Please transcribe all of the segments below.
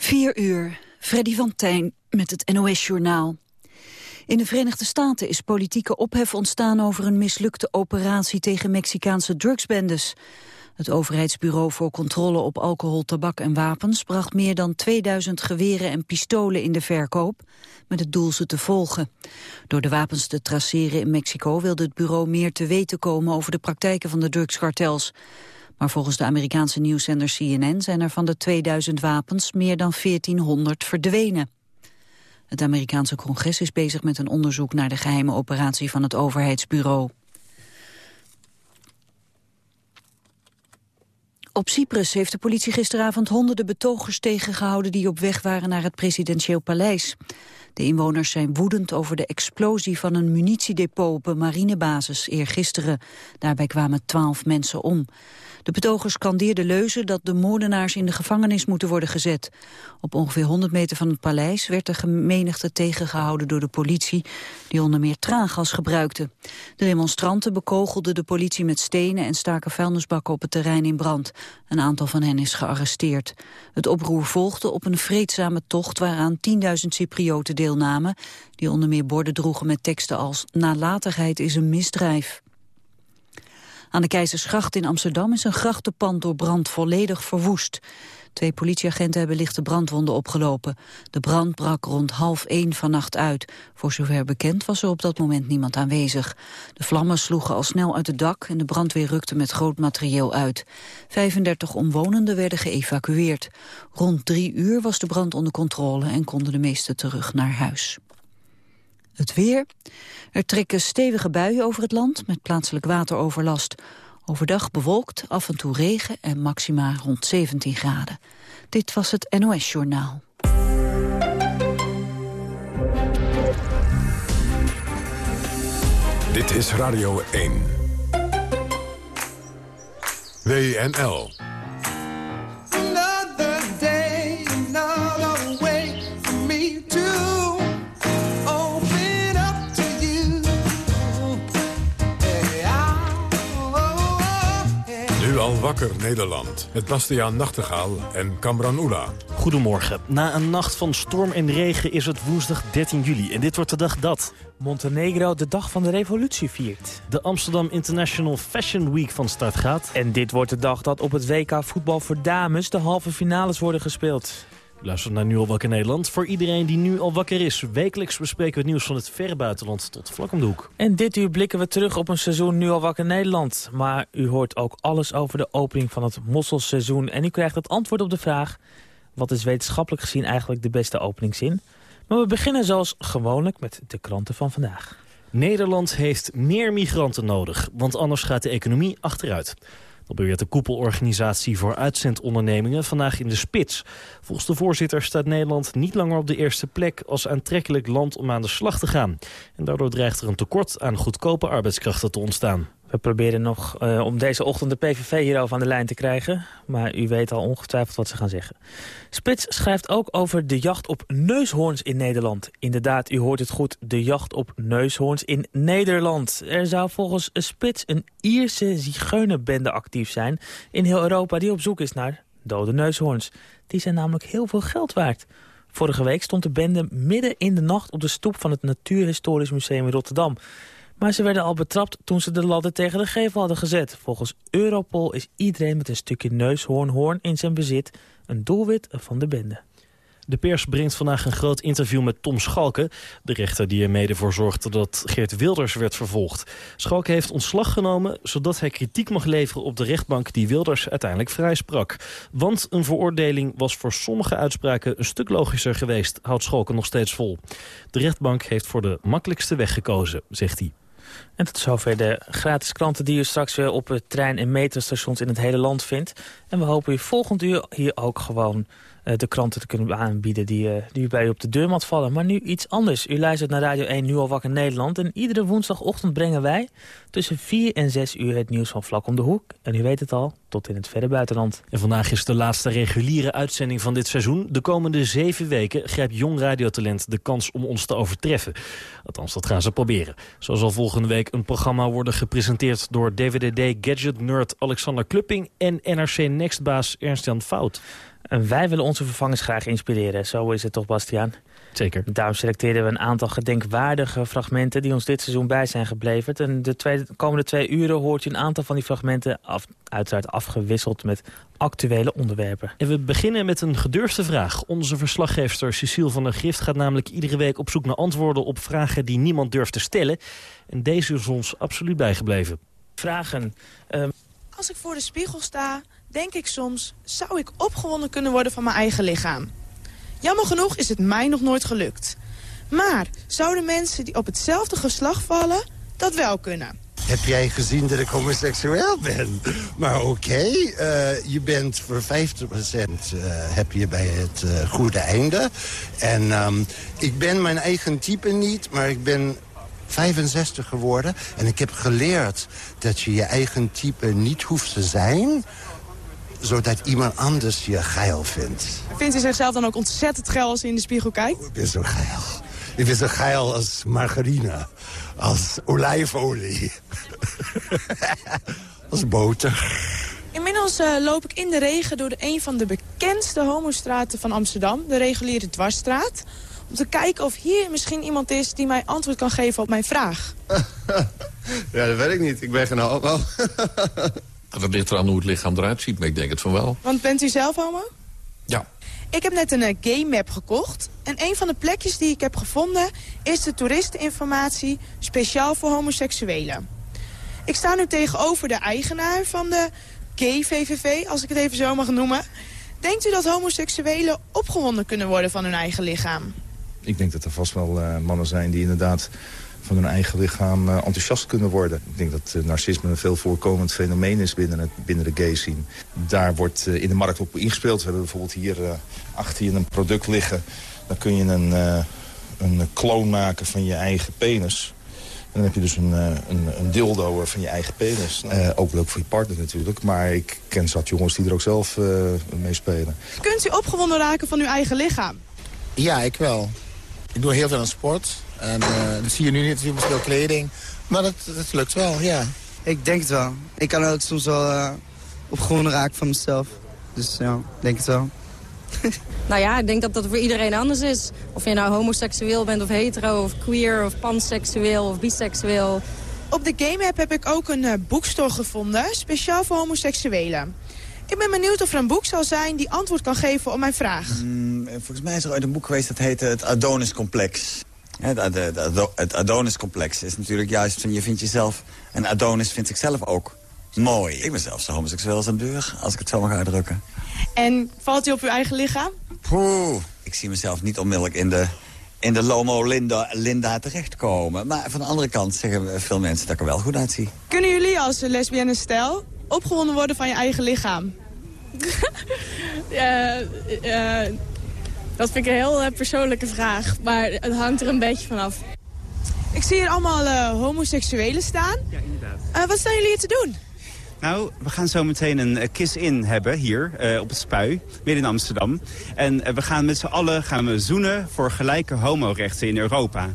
4 uur, Freddy van Tijn met het NOS-journaal. In de Verenigde Staten is politieke ophef ontstaan over een mislukte operatie tegen Mexicaanse drugsbendes. Het overheidsbureau voor controle op alcohol, tabak en wapens bracht meer dan 2000 geweren en pistolen in de verkoop, met het doel ze te volgen. Door de wapens te traceren in Mexico wilde het bureau meer te weten komen over de praktijken van de drugskartels. Maar volgens de Amerikaanse nieuwszender CNN zijn er van de 2000 wapens meer dan 1400 verdwenen. Het Amerikaanse congres is bezig met een onderzoek naar de geheime operatie van het overheidsbureau. Op Cyprus heeft de politie gisteravond honderden betogers tegengehouden die op weg waren naar het presidentieel paleis. De inwoners zijn woedend over de explosie van een munitiedepot op een marinebasis eergisteren. Daarbij kwamen twaalf mensen om. De betogers scandeerden leuzen dat de moordenaars in de gevangenis moeten worden gezet. Op ongeveer 100 meter van het paleis werd de menigte tegengehouden door de politie, die onder meer traangas gebruikte. De demonstranten bekogelden de politie met stenen en staken vuilnisbakken op het terrein in brand. Een aantal van hen is gearresteerd. Het oproer volgde op een vreedzame tocht waaraan 10.000 Cyprioten deelnamen, die onder meer borden droegen met teksten als nalatigheid is een misdrijf. Aan de Keizersgracht in Amsterdam is een grachtenpand door brand volledig verwoest. Twee politieagenten hebben lichte brandwonden opgelopen. De brand brak rond half één vannacht uit. Voor zover bekend was er op dat moment niemand aanwezig. De vlammen sloegen al snel uit het dak en de brandweer rukte met groot materieel uit. 35 omwonenden werden geëvacueerd. Rond drie uur was de brand onder controle en konden de meesten terug naar huis. Het weer. Er trekken stevige buien over het land met plaatselijk wateroverlast. Overdag bewolkt, af en toe regen en maxima rond 17 graden. Dit was het NOS Journaal. Dit is Radio 1. WNL. Wakker Nederland. Met Bastiaan Nachtegaal en Kamran Oela. Goedemorgen. Na een nacht van storm en regen is het woensdag 13 juli. En dit wordt de dag dat... Montenegro de dag van de revolutie viert. De Amsterdam International Fashion Week van start gaat. En dit wordt de dag dat op het WK voetbal voor dames de halve finales worden gespeeld. Luister naar Nu al wakker Nederland. Voor iedereen die nu al wakker is. Wekelijks bespreken we het nieuws van het verre buitenland tot vlak om de hoek. En dit uur blikken we terug op een seizoen Nu al wakker Nederland. Maar u hoort ook alles over de opening van het mosselseizoen. En u krijgt het antwoord op de vraag... wat is wetenschappelijk gezien eigenlijk de beste openingszin? Maar we beginnen zoals gewoonlijk met de kranten van vandaag. Nederland heeft meer migranten nodig, want anders gaat de economie achteruit. Dat beweert de koepelorganisatie voor uitzendondernemingen vandaag in de spits. Volgens de voorzitter staat Nederland niet langer op de eerste plek als aantrekkelijk land om aan de slag te gaan. En daardoor dreigt er een tekort aan goedkope arbeidskrachten te ontstaan. We proberen nog uh, om deze ochtend de PVV hierover aan de lijn te krijgen. Maar u weet al ongetwijfeld wat ze gaan zeggen. Spits schrijft ook over de jacht op neushoorns in Nederland. Inderdaad, u hoort het goed, de jacht op neushoorns in Nederland. Er zou volgens Spits een Ierse zigeunerbende actief zijn... in heel Europa die op zoek is naar dode neushoorns. Die zijn namelijk heel veel geld waard. Vorige week stond de bende midden in de nacht op de stoep van het Natuurhistorisch Museum in Rotterdam... Maar ze werden al betrapt toen ze de ladder tegen de gevel hadden gezet. Volgens Europol is iedereen met een stukje neushoornhoorn in zijn bezit een doelwit van de bende. De pers brengt vandaag een groot interview met Tom Schalke... de rechter die er mede voor zorgde dat Geert Wilders werd vervolgd. Schalke heeft ontslag genomen zodat hij kritiek mag leveren op de rechtbank... die Wilders uiteindelijk vrijsprak. Want een veroordeling was voor sommige uitspraken een stuk logischer geweest... houdt Schalke nog steeds vol. De rechtbank heeft voor de makkelijkste weg gekozen, zegt hij. En tot zover de gratis kranten die u straks weer op het trein- en metrostations in het hele land vindt. En we hopen u volgend uur hier ook gewoon de kranten te kunnen aanbieden die, uh, die bij u op de deurmat vallen. Maar nu iets anders. U luistert naar Radio 1 Nu al wakker Nederland. En iedere woensdagochtend brengen wij tussen 4 en 6 uur het nieuws van Vlak om de Hoek. En u weet het al, tot in het verre buitenland. En vandaag is de laatste reguliere uitzending van dit seizoen. De komende zeven weken grijpt Jong Radiotalent de kans om ons te overtreffen. Althans, dat gaan ze proberen. Zo zal volgende week een programma worden gepresenteerd door DVDD Gadget Nerd Alexander Klupping en NRC Next-baas Ernst-Jan Fout. En wij willen onze vervangers graag inspireren. Zo is het toch, Bastiaan? Zeker. Daarom selecteerden we een aantal gedenkwaardige fragmenten... die ons dit seizoen bij zijn gebleven. En de, twee, komende twee uren hoort u een aantal van die fragmenten... Af, uiteraard afgewisseld met actuele onderwerpen. En we beginnen met een gedurfde vraag. Onze verslaggever Cecile van der Grift gaat namelijk iedere week op zoek naar antwoorden... op vragen die niemand durft te stellen. En deze is ons absoluut bijgebleven. Vragen. Uh... Als ik voor de spiegel sta, denk ik soms... zou ik opgewonden kunnen worden van mijn eigen lichaam? Jammer genoeg is het mij nog nooit gelukt. Maar zouden mensen die op hetzelfde geslacht vallen dat wel kunnen? Heb jij gezien dat ik homoseksueel ben? Maar oké, eh, je bent voor 50% uh, heb je bij het uh, goede einde. En um, ik ben mijn eigen type niet, maar ik ben 65 geworden. En ik heb geleerd dat je je eigen type niet hoeft te zijn zodat iemand anders je geil vindt. Vindt u zichzelf dan ook ontzettend geil als u in de spiegel kijkt? Ik ben zo geil. Ik ben zo geil als margarine. Als olijfolie. als boter. Inmiddels uh, loop ik in de regen door de een van de bekendste homostraten van Amsterdam. De reguliere dwarsstraat. Om te kijken of hier misschien iemand is die mij antwoord kan geven op mijn vraag. ja, dat weet ik niet. Ik ben geen homo. Dat ligt eraan hoe het lichaam eruit ziet, maar ik denk het van wel. Want bent u zelf homo? Ja. Ik heb net een uh, game map gekocht. En een van de plekjes die ik heb gevonden is de toeristeninformatie speciaal voor homoseksuelen. Ik sta nu tegenover de eigenaar van de gay VVV, als ik het even zo mag noemen. Denkt u dat homoseksuelen opgewonden kunnen worden van hun eigen lichaam? Ik denk dat er vast wel uh, mannen zijn die inderdaad van hun eigen lichaam uh, enthousiast kunnen worden. Ik denk dat uh, narcisme een veel voorkomend fenomeen is binnen, het, binnen de gay scene. Daar wordt uh, in de markt op ingespeeld. We hebben bijvoorbeeld hier achter je een product liggen. Dan kun je een, een kloon maken van je eigen penis. En dan heb je dus een, een, een dildo van je eigen penis. ook leuk voor je partner natuurlijk. Maar ik ken zat jongens die er ook zelf mee spelen. Kunt u opgewonden raken van uw eigen lichaam? Ja, ik wel. Ik doe heel veel aan sport. En uh, dat zie je nu niet, veel kleding. Maar dat, dat lukt wel, ja. Ik denk het wel. Ik kan ook soms wel uh, opgewonden raken van mezelf. Dus ja, denk het wel. nou ja, ik denk dat dat voor iedereen anders is. Of je nou homoseksueel bent of hetero of queer of panseksueel of biseksueel. Op de Game App heb ik ook een uh, boekstore gevonden, speciaal voor homoseksuelen. Ik ben benieuwd of er een boek zal zijn die antwoord kan geven op mijn vraag. Mm, volgens mij is er ooit een boek geweest dat heette Het Adonis-complex. Het Adonis-complex is natuurlijk juist van je vindt jezelf... en Adonis vindt zichzelf ook mooi. Ik ben zelfs zo homoseksueel als een deur, als ik het zo mag uitdrukken. En valt u op uw eigen lichaam? Poeh, ik zie mezelf niet onmiddellijk in de, in de Lomo Linda, Linda terechtkomen. Maar van de andere kant zeggen veel mensen dat ik er wel goed uitzie. Kunnen jullie als lesbienne stijl opgewonden worden van je eigen lichaam? ja, uh, dat vind ik een heel uh, persoonlijke vraag, maar het hangt er een beetje vanaf. Ik zie hier allemaal uh, homoseksuelen staan. Ja, inderdaad. Uh, wat staan jullie hier te doen? Nou, we gaan zo meteen een kiss-in hebben hier op het Spui, midden in Amsterdam. En we gaan met z'n allen gaan we zoenen voor gelijke homorechten in Europa.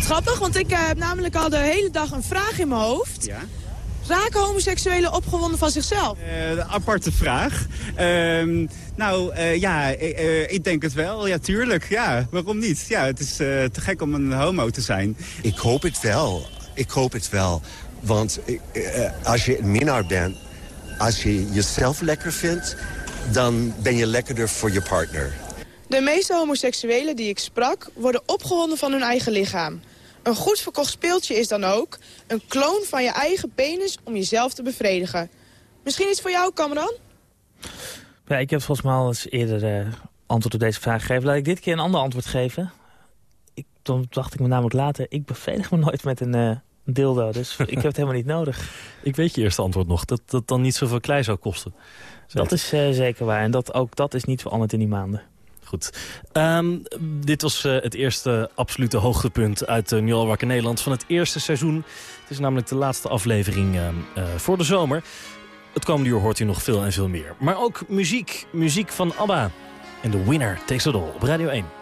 Grappig, want ik heb namelijk al de hele dag een vraag in mijn hoofd. Ja? Raken homoseksuelen opgewonden van zichzelf? Uh, aparte vraag. Uh, nou, uh, ja, ik denk het wel. Ja, tuurlijk. Ja, waarom niet? Ja, het is te gek om een homo te zijn. Ik hoop het wel. Ik hoop het wel. Want als je een minnaar bent, als je jezelf lekker vindt... dan ben je lekkerder voor je partner. De meeste homoseksuelen die ik sprak worden opgewonden van hun eigen lichaam. Een goed verkocht speeltje is dan ook een kloon van je eigen penis om jezelf te bevredigen. Misschien iets voor jou, Cameron? Ja, ik heb volgens mij al eens eerder uh, antwoord op deze vraag gegeven. Laat ik dit keer een ander antwoord geven. Ik, toen dacht ik me namelijk later, ik bevredig me nooit met een uh, dildo. Dus ik heb het helemaal niet nodig. Ik weet je eerste antwoord nog, dat dat dan niet zoveel klei zou kosten. Dat is uh, zeker waar. En dat, ook dat is niet veranderd in die maanden. Um, dit was uh, het eerste absolute hoogtepunt uit uh, wakker Nederland van het eerste seizoen. Het is namelijk de laatste aflevering uh, voor de zomer. Het komende uur hoort u nog veel en veel meer. Maar ook muziek. Muziek van ABBA. En The Winner Takes It All op Radio 1.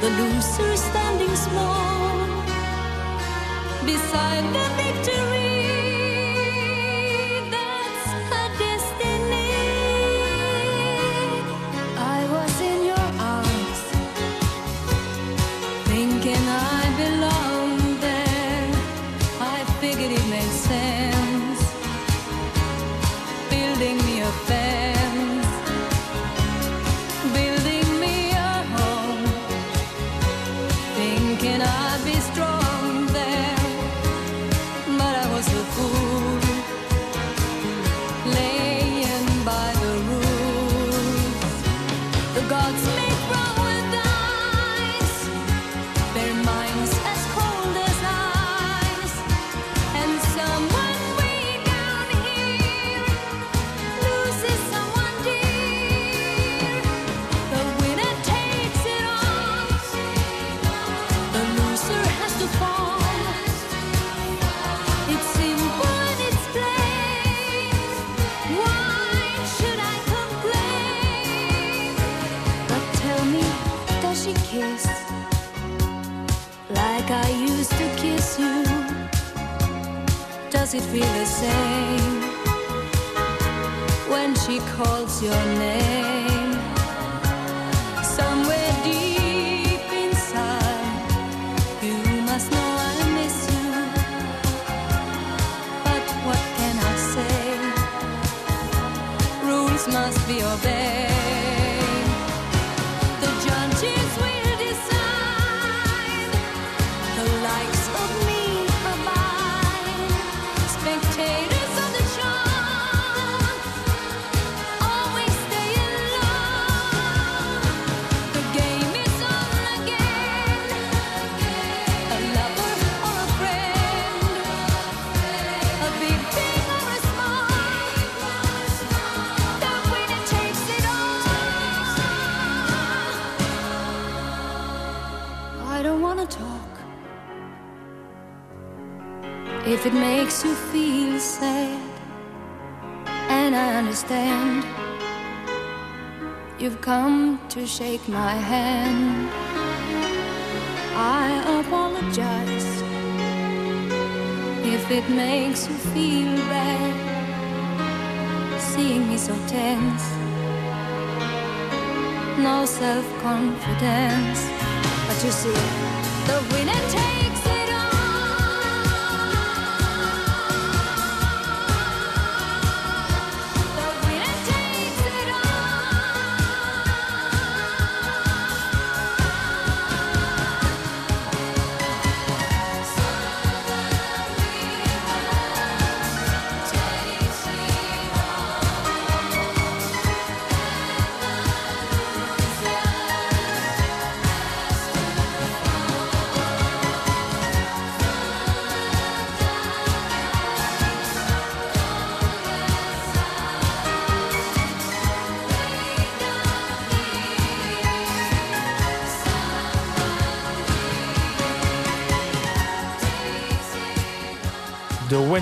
the loser standing small beside the victory. Shake my hand. I apologize if it makes you feel bad, seeing me so tense, no self confidence. But you see, the winner takes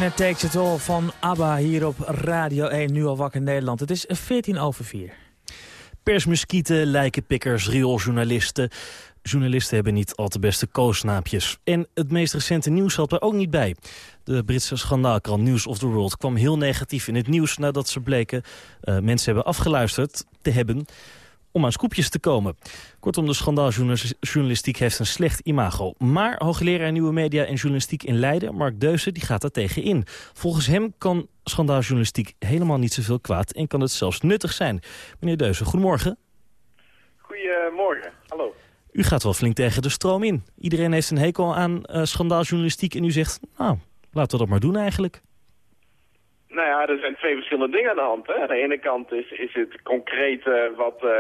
Winner Takes It All van ABBA hier op Radio 1, nu al wakker Nederland. Het is 14 over 4. Persmuskieten, lijkenpikkers, riooljournalisten. Journalisten hebben niet al te beste koosnaapjes. En het meest recente nieuws zat er ook niet bij. De Britse schandaalkrant News of the World kwam heel negatief in het nieuws... nadat ze bleken uh, mensen hebben afgeluisterd te hebben om aan scoopjes te komen. Kortom, de schandaaljournalistiek heeft een slecht imago. Maar hoogleraar Nieuwe Media en Journalistiek in Leiden, Mark Deusen, die gaat daar tegen in. Volgens hem kan schandaaljournalistiek helemaal niet zoveel kwaad en kan het zelfs nuttig zijn. Meneer Deusen, goedemorgen. Goedemorgen, hallo. U gaat wel flink tegen de stroom in. Iedereen heeft een hekel aan uh, schandaaljournalistiek en u zegt, nou, laten we dat maar doen eigenlijk. Nou ja, er zijn twee verschillende dingen aan de hand. Hè. Aan de ene kant is, is het concreet eh, wat eh,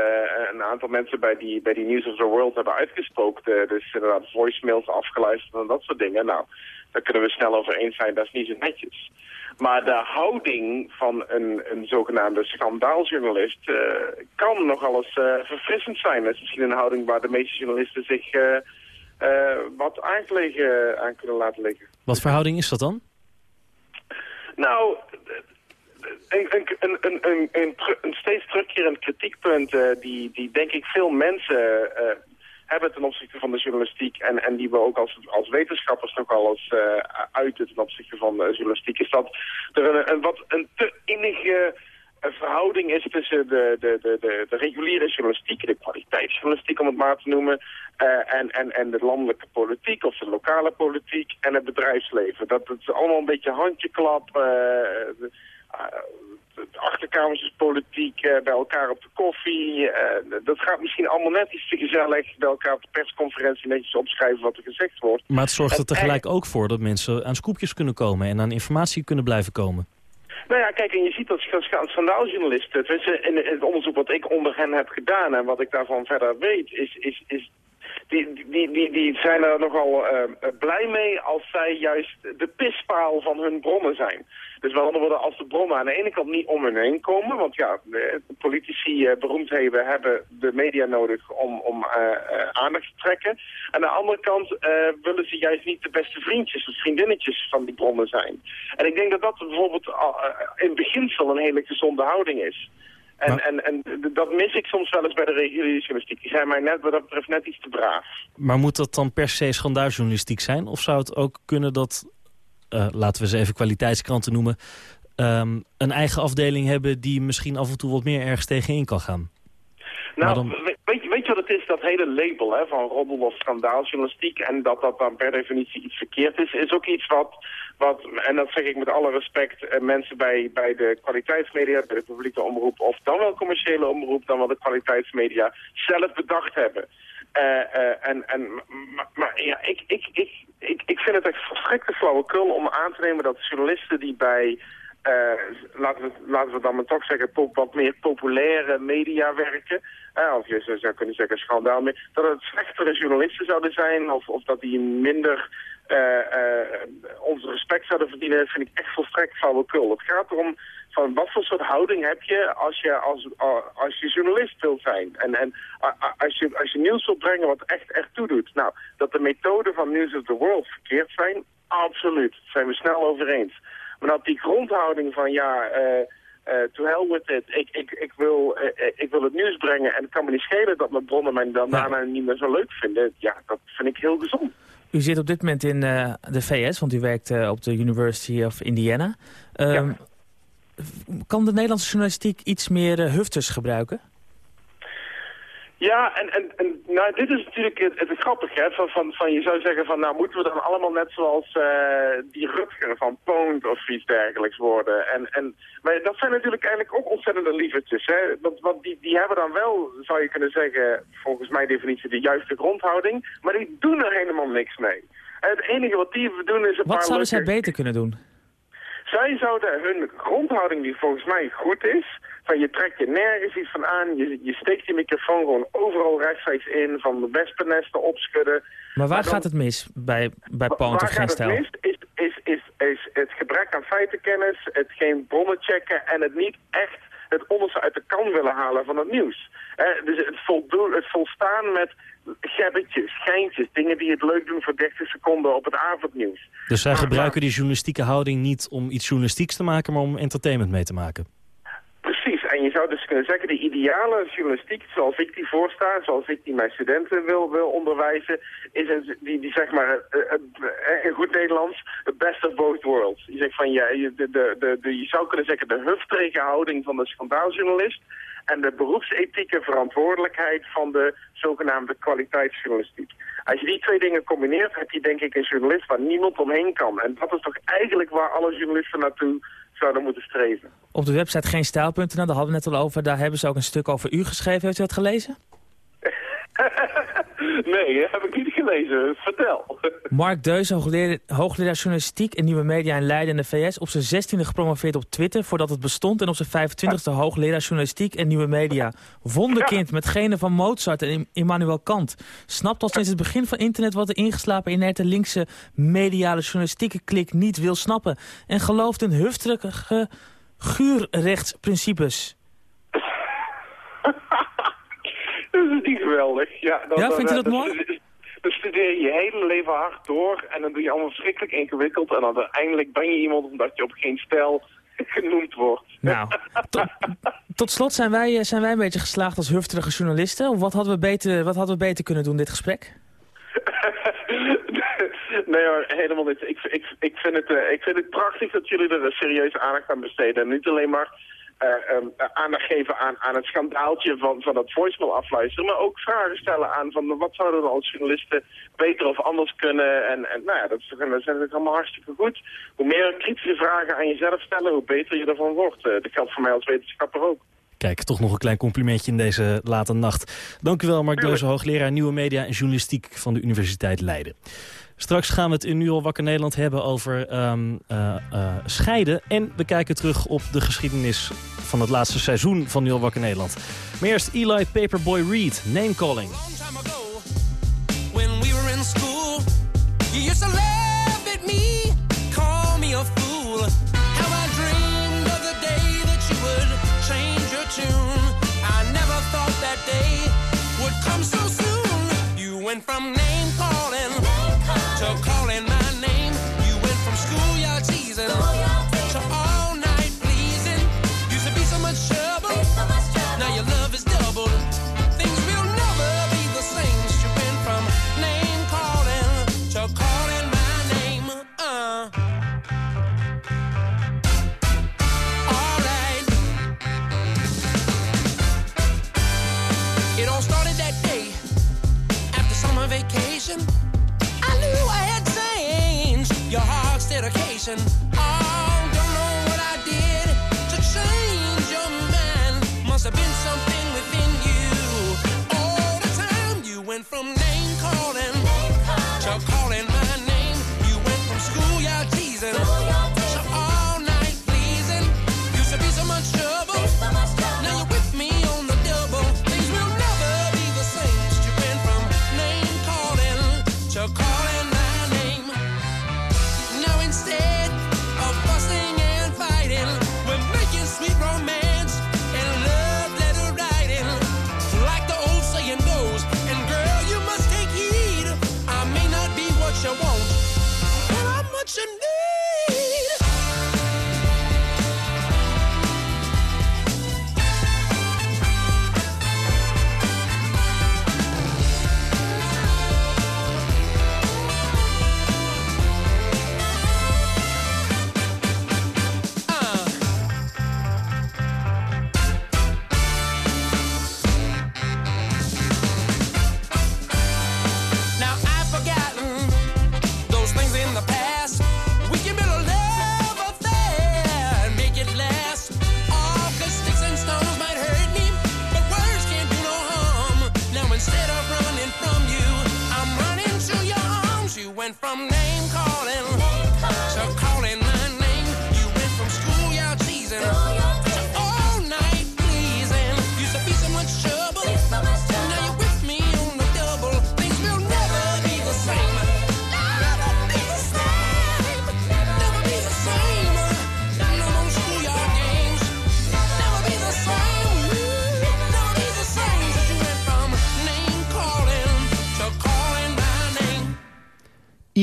een aantal mensen bij die, bij die News of the World hebben uitgesproken. Dus inderdaad voicemails afgeluisterd en dat soort dingen. Nou, daar kunnen we snel over eens zijn, dat is niet zo netjes. Maar de houding van een, een zogenaamde schandaaljournalist kan nogal eens verfrissend zijn. Dat is misschien een houding waar de meeste journalisten zich wat aangelegen aan kunnen laten liggen. Wat verhouding is dat dan? Nou, een, een, steeds terugkerend kritiekpunt eh, die, die denk ik veel mensen eh, hebben ten opzichte van de journalistiek en, en die we ook als, als wetenschappers nog wel eens eh, uiten ten opzichte van de journalistiek, is dat er een, een wat een te innige eh, verhouding is tussen de, de, de, de, de reguliere journalistiek, de kwaliteitsjournalistiek om het maar te noemen, eh, en, en, en de landelijke politiek of de lokale politiek en het bedrijfsleven. Dat het allemaal een beetje handjeklap, de- eh, de achterkamerspolitiek eh, bij elkaar op de koffie. dat gaat misschien allemaal net iets te gezellig bij elkaar op de persconferentie netjes opschrijven wat er gezegd wordt. Maar het zorgt er En- tegelijk ook voor dat mensen aan scoopjes kunnen komen... en aan informatie kunnen blijven komen. Nou ja, kijk, en je ziet dat scha- scha- schandaaljournalisten, in het onderzoek wat ik onder hen heb gedaan en wat ik daarvan verder weet, is, is, is die, die, die, die zijn er nogal eh, blij mee als zij juist de pispaal van hun bronnen zijn. Dus met andere woorden, als de bronnen aan de ene kant niet om hun heen komen, want ja, politici, eh, beroemdheden hebben de media nodig om, om eh, eh, aandacht te trekken. Aan de andere kant eh, willen ze juist niet de beste vriendjes of vriendinnetjes van die bronnen zijn. En ik denk dat dat bijvoorbeeld eh, in beginsel een hele gezonde houding is. En, en, en dat mis ik soms wel eens bij de reguliere journalistiek. Die zijn mij net wat dat betreft net iets te braaf. Maar moet dat dan per se schandaaljournalistiek zijn? Of zou het ook kunnen dat, eh, laten we ze even kwaliteitskranten noemen... ehm, een eigen afdeling hebben die misschien af en toe wat meer ergens tegenin kan gaan? Nou, dan- wat het is? Dat hele label hè, van roddel of schandaaljournalistiek... en dat dat dan per definitie iets verkeerd is... is ook iets wat, wat en dat zeg ik met alle respect... eh, mensen bij, bij de kwaliteitsmedia, bij de publieke omroep... of dan wel commerciële omroep, dan wel de kwaliteitsmedia... zelf bedacht hebben. Eh, eh, en, en, maar, ja, ik, ik, ik, ik, ik vind het echt volstrekte flauwekul om aan te nemen dat journalisten die bij... laten, we, laten we dan maar toch zeggen, pop- wat meer populaire media werken. Eh, of je zou- kunnen zeggen schandaal. Dat het slechtere journalisten zouden zijn of, of dat die minder eh, eh, ons respect zouden verdienen, vind ik echt volstrekt flauwekul. Het gaat erom van wat voor soort houding heb je als je, als, als je journalist wilt zijn. En, en als je, als je nieuws wilt brengen wat echt ertoe doet. Nou, dat de methoden van News of the World verkeerd zijn, absoluut. Daar zijn we snel over eens. Maar dat die grondhouding van ja, to hell with it, ik, ik, ik, wil, eh, eh, ik wil het nieuws brengen en het kan me niet schelen dat mijn bronnen mij dan daarna niet meer zo leuk vinden. Ja, dat vind ik heel gezond. U zit op dit moment in eh, de VS, want u werkt eh, op de University of Indiana. Ehm, Kan de Nederlandse journalistiek iets meer hufters gebruiken? Ja, en, en, en nou, dit is natuurlijk het, het grappige, hè, van, van, van je zou zeggen van, nou moeten we dan allemaal net zoals uh, die Rutger van Poont of iets dergelijks worden. En, en, maar dat zijn natuurlijk eigenlijk ook ontzettende lievertjes, hè. Want, want die, die hebben dan wel, zou je kunnen zeggen, volgens mijn definitie de juiste grondhouding, maar die doen er helemaal niks mee. En het enige wat die doen is een Wat paar zouden zij beter kunnen doen? zij zouden hun grondhouding, die volgens mij goed is, van je trekt je nergens iets van aan, je, je steekt die microfoon gewoon overal rechtstreeks in, van de wespennesten opschudden. Maar waar dan- gaat het mis bij, bij Waar of geen gaat het mis is, is, is, is het gebrek aan feitenkennis, het geen bronnen checken en het niet echt het onderste uit de kan willen halen van het nieuws. Eh, dus het, voldoen, het volstaan met gebbetjes, geintjes, dingen die het leuk doen voor 30 seconden op het avondnieuws. Dus zij gebruiken die journalistieke houding niet om iets journalistieks te maken... maar om entertainment mee te maken. En je zou dus kunnen zeggen, de ideale journalistiek, zoals ik die voorsta, zoals ik die mijn studenten wil, wil onderwijzen, is een, die, die zeg maar, eh, eh, in goed Nederlands, the best of both worlds. Je zegt van, ja, de, de, de, je zou kunnen zeggen de hufterige houding van de schandaaljournalist en de beroepsethieke verantwoordelijkheid van de zogenaamde kwaliteitsjournalistiek. Als je die twee dingen combineert, heb je denk ik een journalist waar niemand omheen kan. En dat is toch eigenlijk waar alle journalisten naartoe zouden moeten streven. Op de website geenstijl.nl, daar hadden we het al over. Daar hebben ze ook een stuk over u geschreven. Heeft u dat gelezen? nee, heb ik niet gelezen. Vertel. Mark Deus, hoogleraar, hoogleraar journalistiek en nieuwe media in Leiden in de VS... op zijn 16e gepromoveerd op Twitter voordat het bestond... en op zijn 25e hoogleraar journalistiek en nieuwe media. Wonderkind met genen van Mozart en Im- Immanuel Kant. Snapt al sinds het begin van internet wat de ingeslapen inerte linkse mediale journalistieke klik niet wil snappen. En gelooft in hufterige guurrechtsprincipes. Dat is niet geweldig. Ja, dan, Ja, dan, vindt u dat mooi? Dan studeer je je hele leven hard door en dan doe je allemaal verschrikkelijk ingewikkeld. En dan uiteindelijk ben je iemand omdat je op geen stijl genoemd wordt. Nou, tot, tot slot zijn wij, eh, zijn wij een beetje geslaagd als hufterige journalisten. Of wat hadden we beter, wat hadden we beter kunnen doen dit gesprek? Nee hoor, helemaal niet. Ik, ik, ik, vind het, eh, ik vind het prachtig dat jullie er serieuze aandacht aan besteden. En niet alleen maar eh, aandacht geven aan, aan het schandaaltje van, van dat voicemail afluisteren. Maar ook vragen stellen aan van wat zouden we als journalisten beter of anders kunnen. En, en nou ja, dat is, toch- dat is natuurlijk allemaal hartstikke goed. Hoe meer kritische vragen aan jezelf stellen, hoe beter je ervan wordt. Eh, dat geldt voor mij als wetenschapper ook. Kijk, toch nog een klein complimentje in deze late nacht. Dank u wel, Mark Deuze, hoogleraar Nieuwe Media en Journalistiek van de Universiteit Leiden. Straks gaan we het in Nu al wakker Nederland hebben over ehm, eh, eh, scheiden. En we kijken terug op de geschiedenis van het laatste seizoen van Nu al wakker Nederland. Maar eerst Eli Paperboy Reed, Name Calling. I never thought that day would come so soon. You went from name station.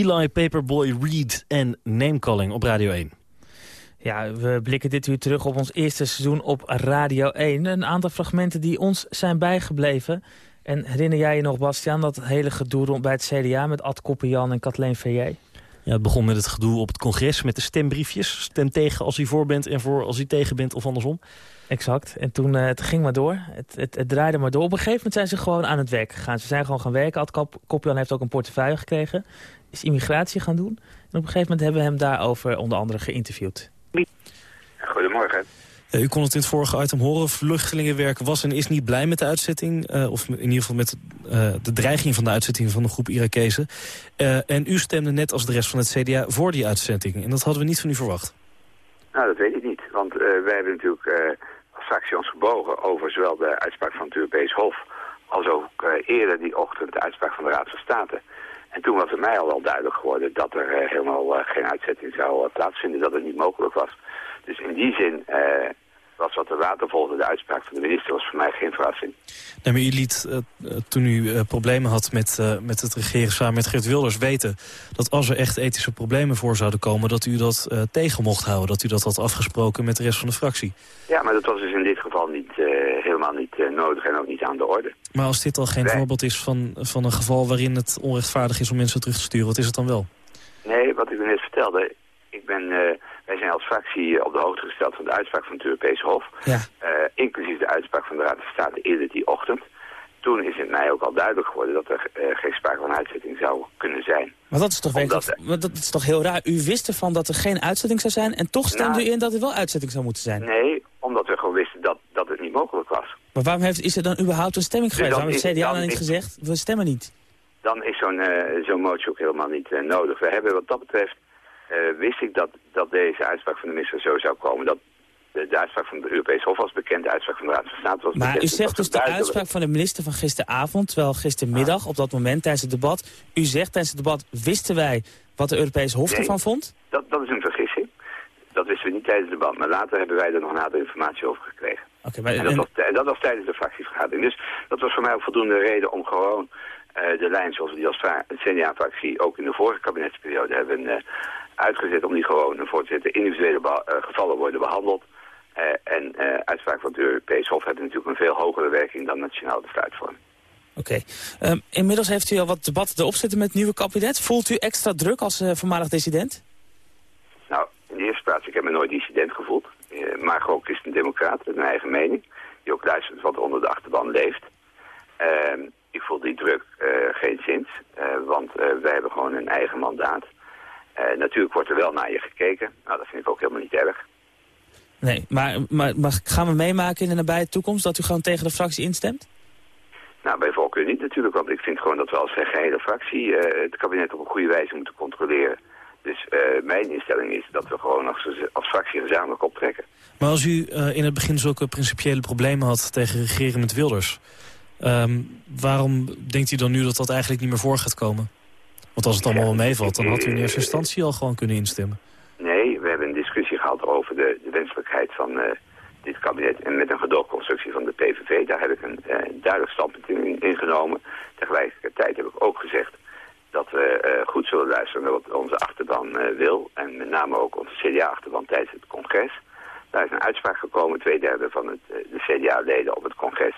Eli Paperboy Reed en Name Calling op Radio 1. Ja, we blikken dit uur terug op ons eerste seizoen op Radio 1. Een aantal fragmenten die ons zijn bijgebleven. En herinner jij je nog, Bastiaan, dat hele gedoe rond bij het CDA... met Ad Koppenjan en Kathleen Verrier? Ja, het begon met het gedoe op het congres met de stembriefjes. Stem tegen als u voor bent en voor als u tegen bent of andersom. Exact. En toen eh, het ging maar door. Het, het, het draaide maar door. Op een gegeven moment zijn ze gewoon aan het werk gegaan. Ze zijn gewoon gaan werken. Ad Kop- Kopjan heeft ook een portefeuille gekregen. Is immigratie gaan doen. En op een gegeven moment hebben we hem daarover onder andere geïnterviewd. Goedemorgen. Ja, u kon het in het vorige item horen. Vluchtelingenwerk was en is niet blij met de uitzetting. eh, of in ieder geval met eh, de dreiging van de uitzetting van een groep Irakezen. Eh, en u stemde net als de rest van het CDA voor die uitzetting. En dat hadden we niet van u verwacht. Nou, dat weet ik niet. Want eh, wij hebben natuurlijk eh, als fractie ons gebogen over zowel de uitspraak van het Europees Hof... als ook eh, eerder die ochtend de uitspraak van de Raad van State. En toen was het mij al wel duidelijk geworden dat er eh, helemaal eh, geen uitzetting zou eh, plaatsvinden, dat het niet mogelijk was. Dus in die zin eh, was wat er later volgde, de uitspraak van de minister, was voor mij geen verrassing. Nee, maar u liet, eh, eh, toen u eh, problemen had met, eh, met het regeren samen met Geert Wilders... weten dat als er echt ethische problemen voor zouden komen... dat u dat eh, tegen mocht houden, dat u dat had afgesproken met de rest van de fractie. Ja, maar dat was dus in dit geval niet, eh, helemaal niet eh, nodig en ook niet aan de orde. Maar als dit al geen Nee. voorbeeld is van, van een geval waarin het onrechtvaardig is om mensen terug te sturen... wat is het dan wel? Nee, wat ik u net vertelde, ik ben, eh, wij zijn als fractie op de hoogte gesteld van de uitspraak van het Europese Hof. Ja. Eh, inclusief de uitspraak van de Raad van State eerder die ochtend. Toen is het mij ook al duidelijk geworden dat er eh, geen sprake van uitzetting zou kunnen zijn. Maar dat is toch, Omdat- maar dat is toch heel raar? U wist ervan dat er geen uitzetting zou zijn... en toch stemde Nou, u in dat er wel uitzetting zou moeten zijn. Nee, omdat we gewoon wisten dat, dat het niet mogelijk was. Maar waarom heeft, is er dan überhaupt een stemming Dus geweest? dan Waarom heeft is- CDA dan niet gezegd, we stemmen niet? Dan is zo'n eh, zo'n motie ook helemaal niet nodig. We hebben wat dat betreft, eh, wist ik dat, dat deze uitspraak van de minister zo zou komen. Dat de, de uitspraak van het Europese Hof was bekend, de uitspraak van de Raad van State was bekend. Maar u zegt dus de uitspraak van de minister van gisteravond... terwijl gistermiddag, op dat moment, tijdens het debat... u zegt tijdens het debat, wisten wij wat de Europese Hof Nee. ervan vond? Dat, dat is een vergissing. Dat wisten we niet tijdens het debat, maar later hebben wij er nog nader informatie over gekregen. Oké, maar En dat, was, en dat was tijdens de fractievergadering. Dus dat was voor mij ook voldoende reden om gewoon de lijn zoals we die als fra- CDA-fractie ook in de vorige kabinetsperiode hebben eh, uitgezet... om die gewoon voor te zetten. Individuele eh, gevallen worden behandeld. Eh, en eh uitspraak van het Europees Hof heeft natuurlijk een veel hogere werking dan nationaal besluitvorming. Oké. Ehm, inmiddels heeft u al wat debatten erop zitten met het nieuwe kabinet. Voelt u extra druk als eh, voormalig dissident? Nou, in de eerste plaats, ik heb me nooit dissident gevoeld. eh, maar gewoon christendemocraat met mijn eigen mening. Die ook luistert wat er onder de achterban leeft. Ehm, ik voel die druk eh, geen zins, eh, want eh, wij hebben gewoon een eigen mandaat. Eh, natuurlijk wordt er wel naar je gekeken. Nou, dat vind ik ook helemaal niet erg. Nee, maar, maar, maar gaan we meemaken in de nabije toekomst dat u gewoon tegen de fractie instemt? Nou, bij voorkeur niet natuurlijk, want ik vind gewoon dat we als gehele fractie eh, het kabinet op een goede wijze moeten controleren. Dus eh, mijn instelling is dat we gewoon als, als fractie gezamenlijk optrekken. Maar als u eh, in het begin zulke principiële problemen had tegen regeren met Wilders... ehm, waarom denkt u dan nu dat dat eigenlijk niet meer voor gaat komen? Want als het allemaal wel meevalt, dan had u in eerste instantie al gewoon kunnen instemmen. Nee, we hebben een discussie gehad over de, de wenselijkheid van eh, dit kabinet. En met een gedoogconstructie van de PVV, daar heb ik een eh, duidelijk standpunt in ingenomen. Tegelijkertijd heb ik ook gezegd dat we eh, goed zullen luisteren naar wat onze achterban wil. En met name ook onze CDA-achterban tijdens het congres. Daar is een uitspraak gekomen, twee derde van het, de CDA-leden op het congres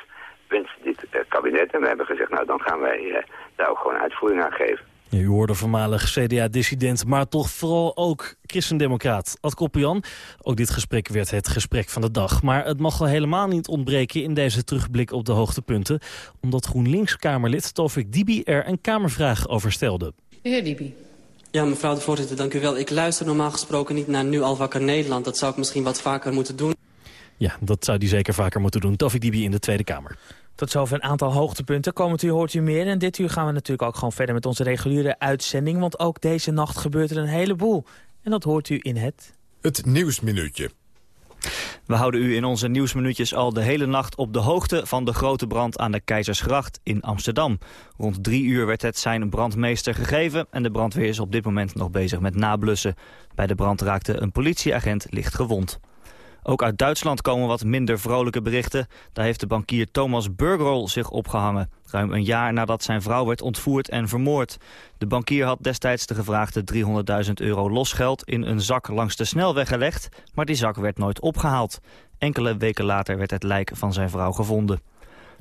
wensen dit eh, kabinet. En we hebben gezegd, nou dan gaan wij eh, daar ook gewoon uitvoering aan geven. Ja, u hoorde voormalig CDA-dissident, maar toch vooral ook christendemocraat. Ad Koppian, ook dit gesprek werd het gesprek van de dag. Maar het mag wel helemaal niet ontbreken in deze terugblik op de hoogtepunten... omdat GroenLinks-Kamerlid Tovik Dibi er een Kamervraag over stelde. De heer Dibi. Ja, mevrouw de voorzitter, dank u wel. Ik luister normaal gesproken niet naar Nu Al Wakker Nederland. Dat zou ik misschien wat vaker moeten doen. Ja, dat zou hij zeker vaker moeten doen. Tovik Dibi in de Tweede Kamer. Tot zover een aantal hoogtepunten. Komend uur hoort u meer. En dit uur gaan we natuurlijk ook gewoon verder met onze reguliere uitzending. Want ook deze nacht gebeurt er een heleboel. En dat hoort u in het... Het Nieuwsminuutje. We houden u in onze nieuwsminuutjes al de hele nacht op de hoogte van de grote brand aan de Keizersgracht in Amsterdam. Rond drie uur werd het zijn brandmeester gegeven en de brandweer is op dit moment nog bezig met nablussen. Bij de brand raakte een politieagent licht gewond. Ook uit Duitsland komen wat minder vrolijke berichten. Daar heeft de bankier Thomas Burgerl zich opgehangen. Ruim een jaar nadat zijn vrouw werd ontvoerd en vermoord. De bankier had destijds de gevraagde 300.000 euro losgeld in een zak langs de snelweg gelegd. Maar die zak werd nooit opgehaald. Enkele weken later werd het lijk van zijn vrouw gevonden.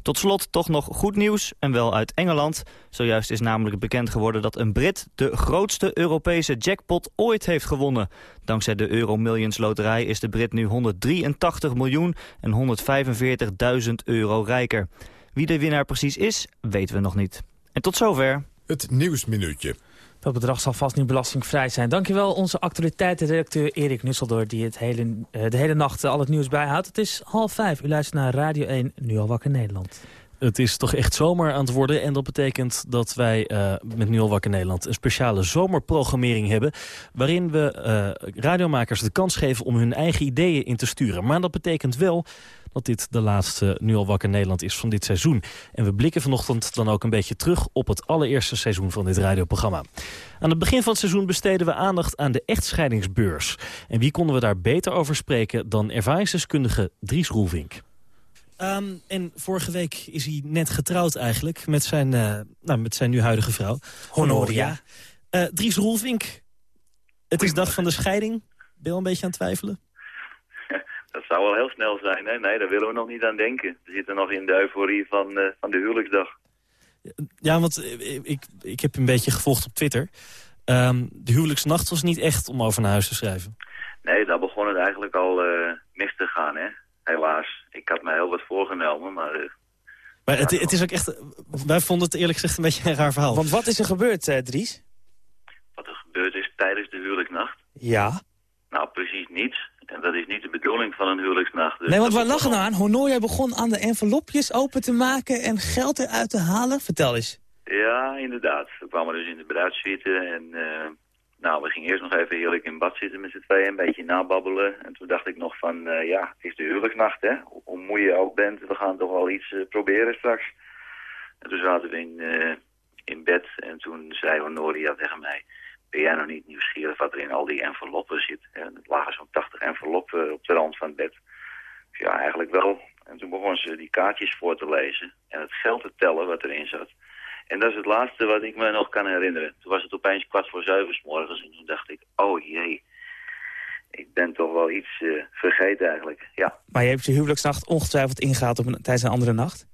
Tot slot toch nog goed nieuws, en wel uit Engeland. Zojuist is namelijk bekend geworden dat een Brit de grootste Europese jackpot ooit heeft gewonnen. Dankzij de Euromillions loterij is de Brit nu 183 miljoen en 145.000 euro rijker. Wie de winnaar precies is, weten we nog niet. En tot zover. Het Nieuwsminuutje. Dat bedrag zal vast niet belastingvrij zijn. Dankjewel onze actualiteitenredacteur Erik Nusseldoor... die het hele, eh, de hele nacht al het nieuws bijhoudt. Het is half vijf. U luistert naar Radio 1, nu al wakker Nederland. Het is toch echt zomer aan het worden. En dat betekent dat wij uh, met Nu al wakker Nederland... een speciale zomerprogrammering hebben... waarin we uh, radiomakers de kans geven om hun eigen ideeën in te sturen. Maar dat betekent wel dat dit de laatste Nu al wakker Nederland is van dit seizoen. En we blikken vanochtend dan ook een beetje terug op het allereerste seizoen van dit radioprogramma. Aan het begin van het seizoen besteden we aandacht aan de echtscheidingsbeurs. En wie konden we daar beter over spreken dan ervaringsdeskundige Dries Roelvink. Um, en vorige week is hij net getrouwd eigenlijk met zijn, uh, nou, met zijn nu huidige vrouw. Honoria. Uh, Dries Roelvink, het is dag van de scheiding. Ben je al een beetje aan het twijfelen? Dat zou wel heel snel zijn, hè? Nee, daar willen we nog niet aan denken. We zitten nog in de euforie van, uh, van de huwelijksdag. Ja, want ik, ik heb een beetje gevolgd op Twitter. Um, de huwelijksnacht was niet echt om over naar huis te schrijven. Nee, daar begon het eigenlijk al mis te gaan, hè? Helaas. Ik had me heel wat voorgenomen, maar... Uh, maar het, het, is ook echt... Wij vonden het eerlijk gezegd een beetje een raar verhaal. Want wat is er gebeurd, uh, Dries? Wat er gebeurd is tijdens de huwelijksnacht? Ja. Nou, precies niets. En dat is niet de bedoeling van een huwelijksnacht. Dus nee, want waar lachen nou aan? Honoria begon aan de envelopjes open te maken en geld eruit te halen. Vertel eens. Ja, inderdaad. We kwamen dus in de bruidssuite en... Uh, nou, we gingen eerst nog even heerlijk in bad zitten met z'n tweeën, een beetje nababbelen. En toen dacht ik nog van, uh, ja, het is de huwelijksnacht, hè. Hoe moe je ook bent, we gaan toch wel iets uh, proberen straks. En toen zaten we in, uh, in bed en toen zei Honoria tegen mij... Ben jij nog niet nieuwsgierig wat er in al die enveloppen zit? En het lagen zo'n 80 enveloppen op de rand van het bed. Dus ja, eigenlijk wel. En toen begon ze die kaartjes voor te lezen en het geld te tellen wat erin zat. En dat is het laatste wat ik me nog kan herinneren. Toen was het opeens kwart voor zeven s morgens en toen dacht ik, oh jee, ik ben toch wel iets uh, vergeten eigenlijk, ja. Maar je hebt je huwelijksnacht ongetwijfeld ingehaald op een, tijdens een andere nacht?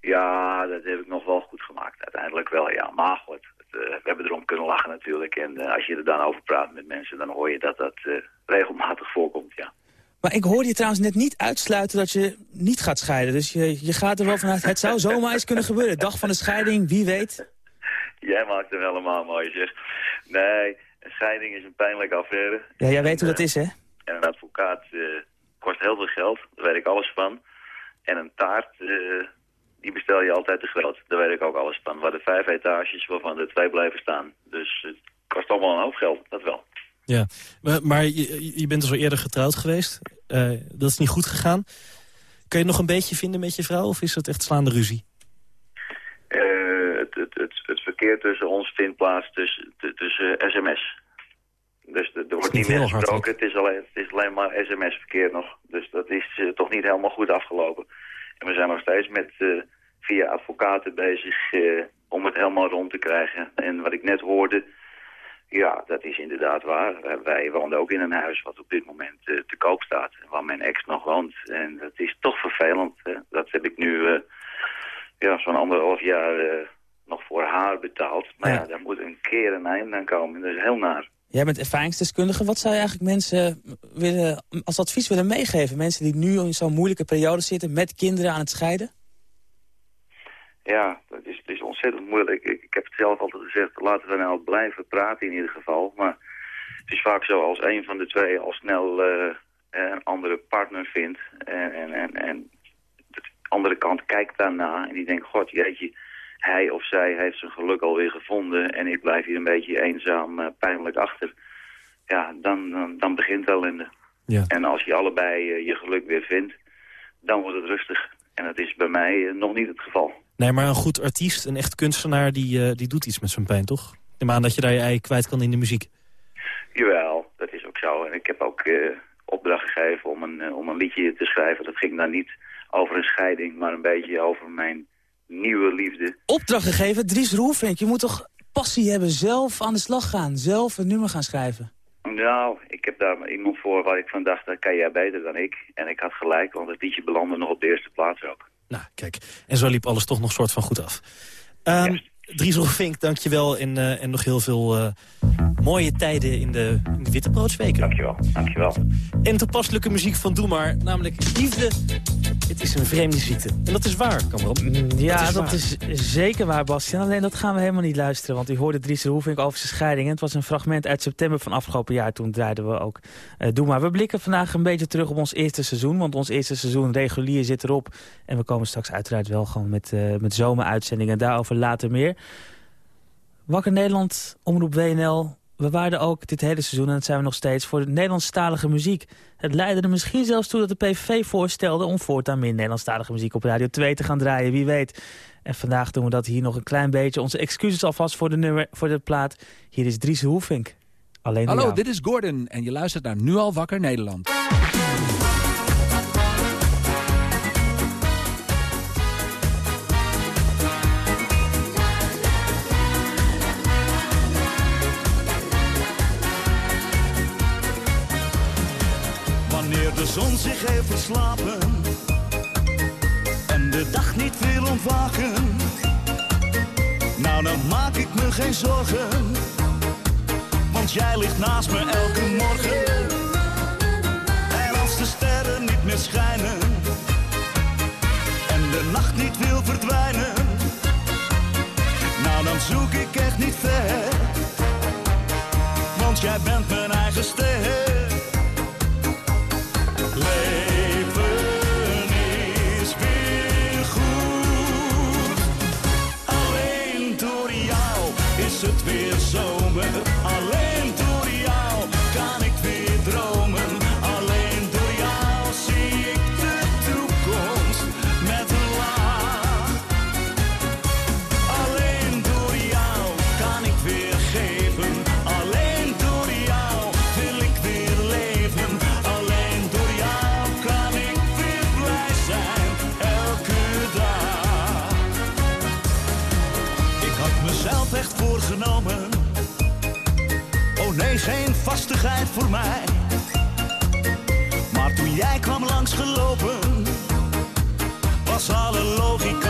Ja, dat heb ik nog wel goed gemaakt, uiteindelijk wel, ja. Maar goed, het, uh, we hebben erom kunnen lachen natuurlijk. En uh, als je er dan over praat met mensen, dan hoor je dat dat regelmatig voorkomt, ja. Maar ik hoorde je trouwens net niet uitsluiten dat je niet gaat scheiden. Dus je, je gaat er wel vanuit, het zou zomaar eens kunnen gebeuren. Dag van de scheiding, wie weet. Jij maakt hem helemaal mooi, zeg. Nee, een scheiding is een pijnlijke affaire. Ja, jij weet hoe dat is, hè? En een advocaat uh, kost heel veel geld, daar weet ik alles van. En een taart, uh, die bestel je altijd te groot, daar weet ik ook alles van. We hadden vijf etages waarvan er twee blijven staan. Dus het kost allemaal een hoop geld, dat wel. Ja, maar, maar je, je, bent dus al eerder getrouwd geweest. Uh, dat is niet goed gegaan. Kun je nog een beetje vinden met je vrouw of is het echt slaande ruzie? Uh, het, het, het, het, verkeer tussen ons vindt plaats tussen, tussen sms. Dus er wordt niet meer gesproken, het is, alleen, het is alleen maar sms-verkeer nog. Dus dat is uh, toch niet helemaal goed afgelopen. En we zijn nog steeds met via advocaten bezig om het helemaal rond te krijgen. En wat ik net hoorde, ja, dat is inderdaad waar. Wij woonden ook in een huis wat op dit moment uh, te koop staat. Waar mijn ex nog woont. En dat is toch vervelend. Uh, dat heb ik nu uh, ja, zo'n anderhalf jaar nog voor haar betaald. Maar ja. ja, daar moet een keer een einde aan komen. Dat is heel naar. Jij bent ervaringsdeskundige. Wat zou je eigenlijk mensen willen, als advies willen meegeven? Mensen die nu in zo'n moeilijke periode zitten met kinderen aan het scheiden? Ja, dat is, het is ontzettend moeilijk. Ik, ik heb het zelf altijd gezegd, laten we nou blijven praten in ieder geval. Maar het is vaak zo als een van de twee al snel uh, een andere partner vindt. En, en, en, en de andere kant kijkt daarna en die denkt, god jeetje, hij of zij heeft zijn geluk alweer gevonden. En ik blijf hier een beetje eenzaam, uh, pijnlijk achter. Ja, dan, dan, dan begint ellende. Ja. En als je allebei uh, je geluk weer vindt, dan wordt het rustig. En dat is bij mij nog niet het geval. Nee, maar een goed artiest, een echt kunstenaar, die, uh, die doet iets met zijn pijn, toch? Ik neem aan dat je daar je ei kwijt kan in de muziek. Jawel, dat is ook zo. En ik heb ook uh, opdracht gegeven om een, uh, om een liedje te schrijven. Dat ging dan niet over een scheiding, maar een beetje over mijn nieuwe liefde. Opdracht gegeven? Dries Roelvink, je moet toch passie hebben, zelf aan de slag gaan, zelf een nummer gaan schrijven? Nou, ik heb daar iemand voor waar ik van dacht, dat kan jij beter dan ik. En ik had gelijk, want het liedje belandde nog op de eerste plaats ook. Nou, kijk. En zo liep alles toch nog soort van goed af. Um, Dries Vink, dankjewel. En, uh, en nog heel veel uh, mooie tijden in de, in de Witte Broodsweken. Dankjewel, dankjewel. En toepasselijke muziek van Doe Maar, namelijk Liefde Het is een vreemde ziekte. En dat is waar, Cameron. Ja, dat is, zeker waar, Bastian. Alleen dat gaan we helemaal niet luisteren. Want u hoorde Dries Roefink over zijn scheiding. En het was een fragment uit september van afgelopen jaar. Toen draaiden we ook uh, Doe Maar. We blikken vandaag een beetje terug op ons eerste seizoen. Want ons eerste seizoen regulier zit erop. En we komen straks uiteraard wel gewoon met, uh, met zomeruitzendingen. Daarover later meer. Wakker Nederland, Omroep WNL, we waren ook dit hele seizoen, en dat zijn we nog steeds, voor de Nederlandstalige muziek. Het leidde er misschien zelfs toe dat de PVV voorstelde om voortaan meer Nederlandstalige muziek op Radio 2 te gaan draaien, wie weet. En vandaag doen we dat hier nog een klein beetje. Onze excuses alvast voor de, nummer, voor de plaat. Hier is Dries Hoefink. Alleen Hallo, dit is Gordon en je luistert naar Nu al wakker Nederland. Zon zich heeft verslapen en de dag niet wil ontwaken. Nou, dan maak ik me geen zorgen, want jij ligt naast me elke morgen. En als de sterren niet meer schijnen en de nacht niet wil verdwijnen, nou dan zoek ik echt niet ver, want jij bent mijn eigen ster. Vastigheid voor mij. Maar toen jij kwam langs gelopen, was alle logica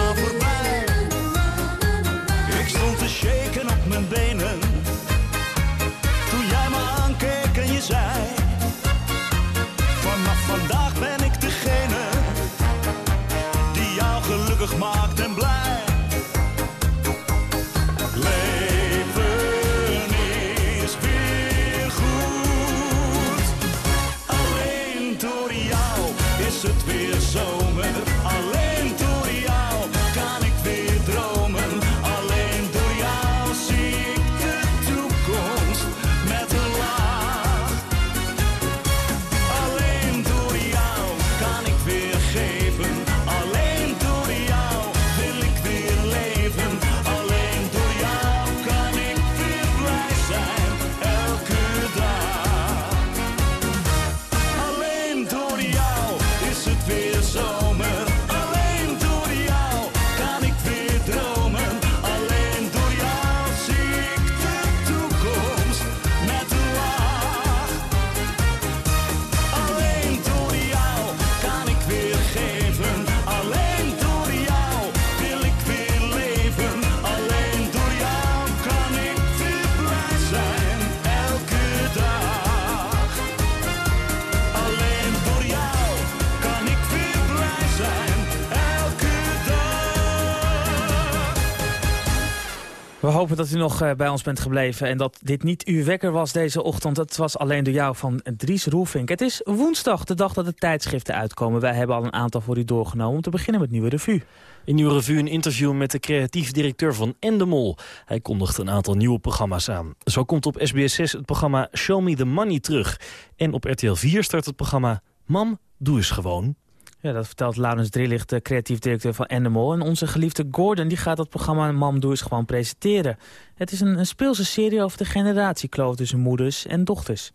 dat u nog eh, bij ons bent gebleven en dat dit niet uw wekker was deze ochtend. Het was alleen door jou van Dries Roelvink. Het is woensdag, de dag dat de tijdschriften uitkomen. Wij hebben al een aantal voor u doorgenomen om te beginnen met Nieuwe Revue. In Nieuwe Revue een interview met de creatief directeur van Endemol. Hij kondigt een aantal nieuwe programma's aan. Zo komt op SBS 6 het programma Show Me The Money terug. En op RTL 4 start het programma Mam, doe eens gewoon. Ja, dat vertelt Laurens Drillicht, de creatief directeur van Animal. En onze geliefde Gordon die gaat dat programma Mam Doe eens gewoon presenteren. Het is een, een speelse serie over de generatiekloof tussen moeders en dochters.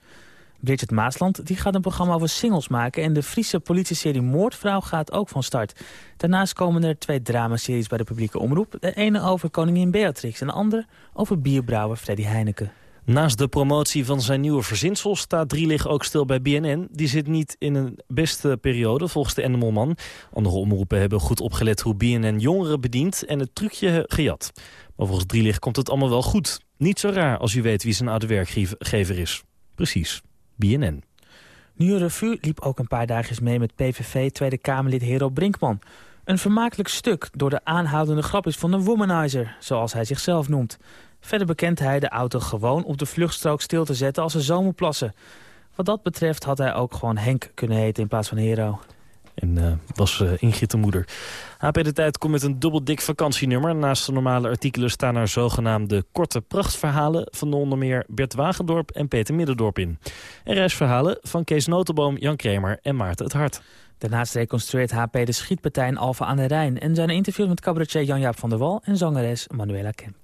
Bridget Maasland die gaat een programma over singles maken... en de Friese politieserie Moordvrouw gaat ook van start. Daarnaast komen er twee dramaseries bij de publieke omroep. De ene over koningin Beatrix en de andere over bierbrouwer Freddy Heineken. Naast de promotie van zijn nieuwe verzinsel staat Drielich ook stil bij BNN. Die zit niet in een beste periode, volgens de Animalman. Andere omroepen hebben goed opgelet hoe BNN jongeren bedient en het trucje gejat. Maar volgens Drielich komt het allemaal wel goed. Niet zo raar als u weet wie zijn oude werkgever is. Precies, BNN. Nieuwe Revue liep ook een paar dagjes mee met PVV Tweede Kamerlid Hero Brinkman. Een vermakelijk stuk door de aanhoudende grapjes van een womanizer, zoals hij zichzelf noemt. Verder bekent hij de auto gewoon op de vluchtstrook stil te zetten als ze zo moet plassen. Wat dat betreft had hij ook gewoon Henk kunnen heten in plaats van Hero. En uh, was uh, de moeder. HP De Tijd komt met een dubbel dik vakantienummer. Naast de normale artikelen staan er zogenaamde korte prachtverhalen... van onder meer Bert Wagendorp en Peter Middendorp in. En reisverhalen van Kees Notenboom, Jan Kremer en Maarten het Hart. Daarnaast reconstrueert HP de schietpartij Alphen aan de Rijn... en zijn interviews met cabaretier Jan-Jaap van der Wal en zangeres Manuela Kemp.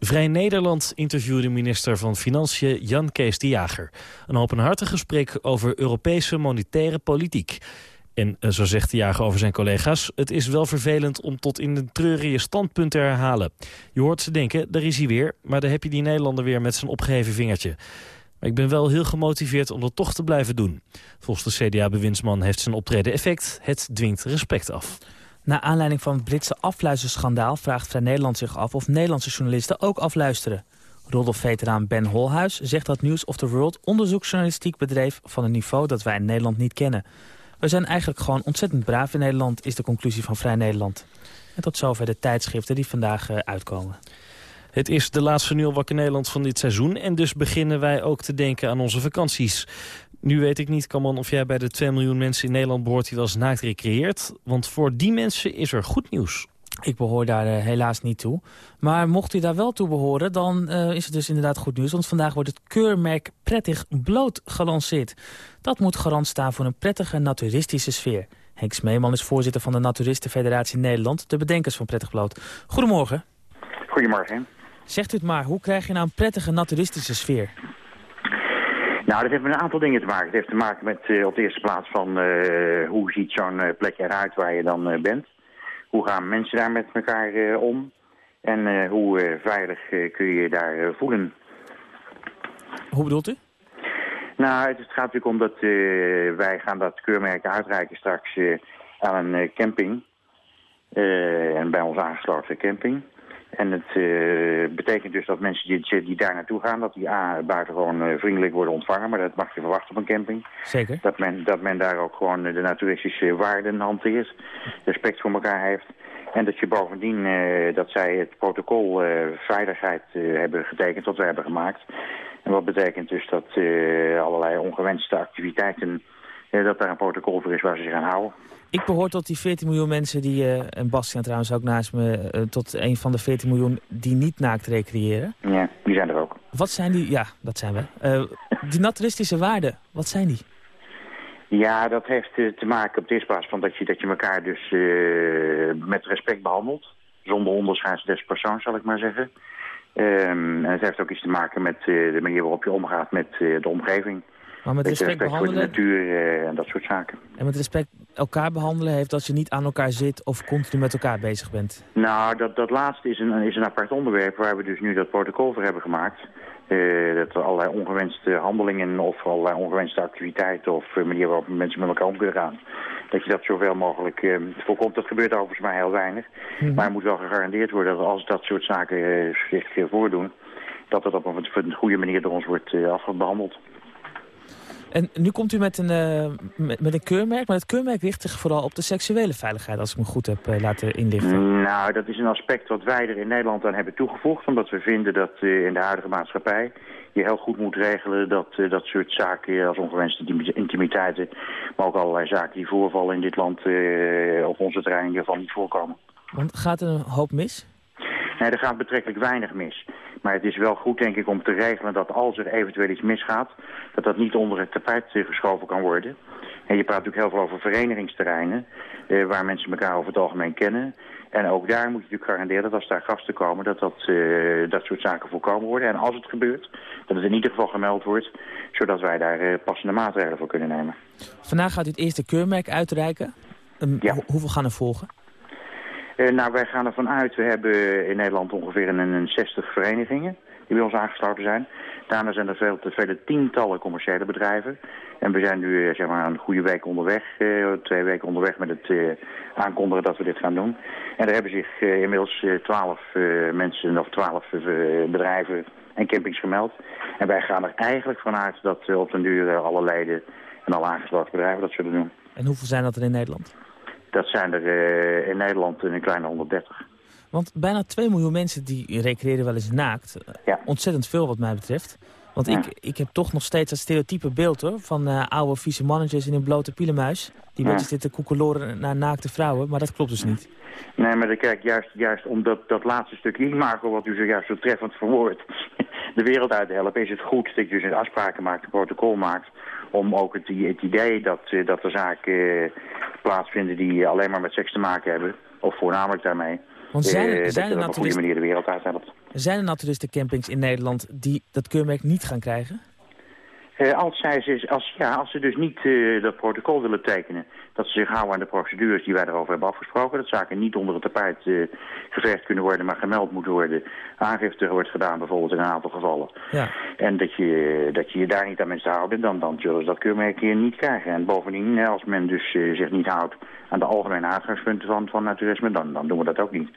Vrij Nederland interviewde minister van Financiën Jan Kees de Jager. Een openhartig gesprek over Europese monetaire politiek. En zo zegt de jager over zijn collega's... het is wel vervelend om tot in de treurige standpunt te herhalen. Je hoort ze denken, daar is hij weer... maar daar heb je die Nederlander weer met zijn opgeheven vingertje. Maar ik ben wel heel gemotiveerd om dat toch te blijven doen. Volgens de CDA-bewindsman heeft zijn optreden effect. Het dwingt respect af. Na aanleiding van het Britse afluisterschandaal vraagt Vrij Nederland zich af of Nederlandse journalisten ook afluisteren. Rodolf-veteraan Ben Holhuis zegt dat News of the World onderzoeksjournalistiek bedreef van een niveau dat wij in Nederland niet kennen. We zijn eigenlijk gewoon ontzettend braaf in Nederland, is de conclusie van Vrij Nederland. En tot zover de tijdschriften die vandaag uh, uitkomen. Het is de laatste Nu al wakker Nederland van dit seizoen... en dus beginnen wij ook te denken aan onze vakanties. Nu weet ik niet, Kaman, of jij bij de 2 miljoen mensen in Nederland behoort... die wel eens naakt recreëert. Want voor die mensen is er goed nieuws. Ik behoor daar uh, helaas niet toe. Maar mocht u daar wel toe behoren, dan uh, is het dus inderdaad goed nieuws. Want vandaag wordt het keurmerk Prettig Bloot gelanceerd. Dat moet garant staan voor een prettige naturistische sfeer. Henk Smeeman is voorzitter van de Naturistenfederatie Nederland... de bedenkers van Prettig Bloot. Goedemorgen. Goedemorgen. Zegt u het maar, hoe krijg je nou een prettige naturistische sfeer? Nou, dat heeft met een aantal dingen te maken. Het heeft te maken met uh, op de eerste plaats van uh, hoe ziet zo'n uh, plekje eruit waar je dan bent. Hoe gaan mensen daar met elkaar om? En hoe veilig kun je je daar voelen? Hoe bedoelt u? Nou, het gaat natuurlijk om dat wij gaan dat keurmerk uitreiken straks aan een camping. en bij ons aangesloten camping. En het uh, betekent dus dat mensen die, die daar naartoe gaan... dat die A, buitengewoon uh, vriendelijk worden ontvangen. Maar dat mag je verwachten op een camping. Zeker. Dat men, dat men daar ook gewoon de naturistische waarden hanteert. Respect voor elkaar heeft. En dat je bovendien, uh, dat zij het protocol veiligheid hebben getekend... dat we hebben gemaakt. En wat betekent dus dat allerlei ongewenste activiteiten... dat daar een protocol voor is waar ze zich aan houden. Ik behoor tot die 14 miljoen mensen die, uh, en Bastiaan trouwens ook naast me, uh, tot een van de 14 miljoen die niet naakt recreëren. Ja, die zijn er ook. Wat zijn die, ja, dat zijn we. Uh, die naturistische waarden, wat zijn die? Ja, dat heeft te maken op plaats van dat je, dat je elkaar dus met respect behandelt. Zonder onderscheid des persoons, zal ik maar zeggen. Um, en het heeft ook iets te maken met de manier waarop je omgaat met de omgeving. Maar met respect, respect behandelen... voor de natuur en dat soort zaken. En met respect elkaar behandelen heeft dat je niet aan elkaar zit of continu met elkaar bezig bent? Nou, dat, dat laatste is een, is een apart onderwerp waar we dus nu dat protocol voor hebben gemaakt. Uh, dat er allerlei ongewenste handelingen of allerlei ongewenste activiteiten of uh, manieren waarop mensen met elkaar om kunnen gaan. Dat je dat zoveel mogelijk uh, voorkomt. Dat gebeurt overigens maar heel weinig. Mm -hmm. Maar het moet wel gegarandeerd worden dat als dat soort zaken zich voordoen, dat het op een, een goede manier door ons wordt afbehandeld. En nu komt u met een, uh, met, met, een keurmerk, maar het keurmerk richt zich vooral op de seksuele veiligheid, als ik me goed heb uh, laten inlichten. Nou, dat is een aspect wat wij er in Nederland aan hebben toegevoegd, omdat we vinden dat uh, in de huidige maatschappij je heel goed moet regelen dat dat soort zaken als ongewenste intimiteiten, maar ook allerlei zaken die voorvallen in dit land op onze terrein geval niet voorkomen. Want gaat er een hoop mis? Nee, er gaat betrekkelijk weinig mis. Maar het is wel goed, denk ik, om te regelen dat als er eventueel iets misgaat... dat dat niet onder het tapijt geschoven kan worden. En je praat natuurlijk heel veel over verenigingsterreinen... Eh, waar mensen elkaar over het algemeen kennen. En ook daar moet je natuurlijk garanderen dat als daar gasten komen... dat dat, uh, dat soort zaken voorkomen worden. En als het gebeurt, dat het in ieder geval gemeld wordt... zodat wij daar passende maatregelen voor kunnen nemen. Vandaag gaat u het eerste keurmerk uitreiken. Um, ja. ho hoeveel gaan er volgen? Uh, nou, wij gaan ervan uit, we hebben in Nederland ongeveer een, een 60 verenigingen die bij ons aangesloten zijn. Daarna zijn er veel, vele tientallen commerciële bedrijven. En we zijn nu zeg maar een goede week onderweg, uh, twee weken onderweg met het aankondigen dat we dit gaan doen. En er hebben zich inmiddels twaalf mensen of twaalf bedrijven en campings gemeld. En wij gaan er eigenlijk vanuit dat op den duur alle leden En alle aangesloten bedrijven dat zullen doen. En hoeveel zijn dat er in Nederland? Dat zijn er eh, in Nederland een kleine 130. Want bijna 2 miljoen mensen die recreëren wel eens naakt. Ontzettend veel wat mij betreft. Want Ja. ik, ik heb toch nog steeds dat stereotype beeld hoor, van eh, oude vieze mannetjes in een blote pielenmuis. Die Ja. mensen zitten koekeloren naar naakte vrouwen, maar dat klopt dus niet. Nee, maar dan kijk, juist, juist om dat, dat laatste stukje imago, wat u zojuist zo treffend verwoordt, de wereld uit te helpen, is het goed dat je dus afspraken maakt, een protocol maakt, om ook het, het idee dat, eh, dat zaken eh, plaatsvinden die alleen maar met seks te maken hebben, of voornamelijk daarmee, Want zijn er- eh, zijn er dat op een goede naturisten- manier de wereld uit helpt. Zijn er naturistencampings in Nederland die dat keurmerk niet gaan krijgen? Eh, als, zij, ze- als, ja, als ze dus niet eh, dat protocol willen tekenen, dat ze zich houden aan de procedures die wij erover hebben afgesproken, dat zaken niet onder het tapijt eh gevergd kunnen worden, maar gemeld moeten worden. Aangifte wordt gedaan bijvoorbeeld in een aantal gevallen. Ja. En dat je, dat je je daar niet aan mensen houden, dan, dan zullen ze dat keurmerk hier niet krijgen. En bovendien, als men dus zich niet houdt aan de algemene uitgangspunten van, van naturisme, dan, dan doen we dat ook niet.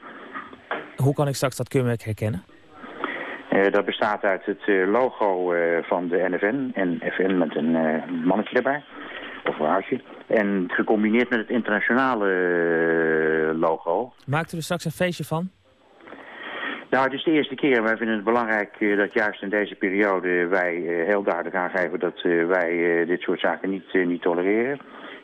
Hoe kan ik straks dat keurmerk herkennen? Eh, dat bestaat uit het eh, logo eh, van de NFN. En FN met een mannetje erbij. Of vrouwtje. En gecombineerd met het internationale logo. Maakt u er straks een feestje van? Nou, het is de eerste keer. Wij vinden het belangrijk dat juist in deze periode wij heel duidelijk aangeven dat wij dit soort zaken niet, niet tolereren.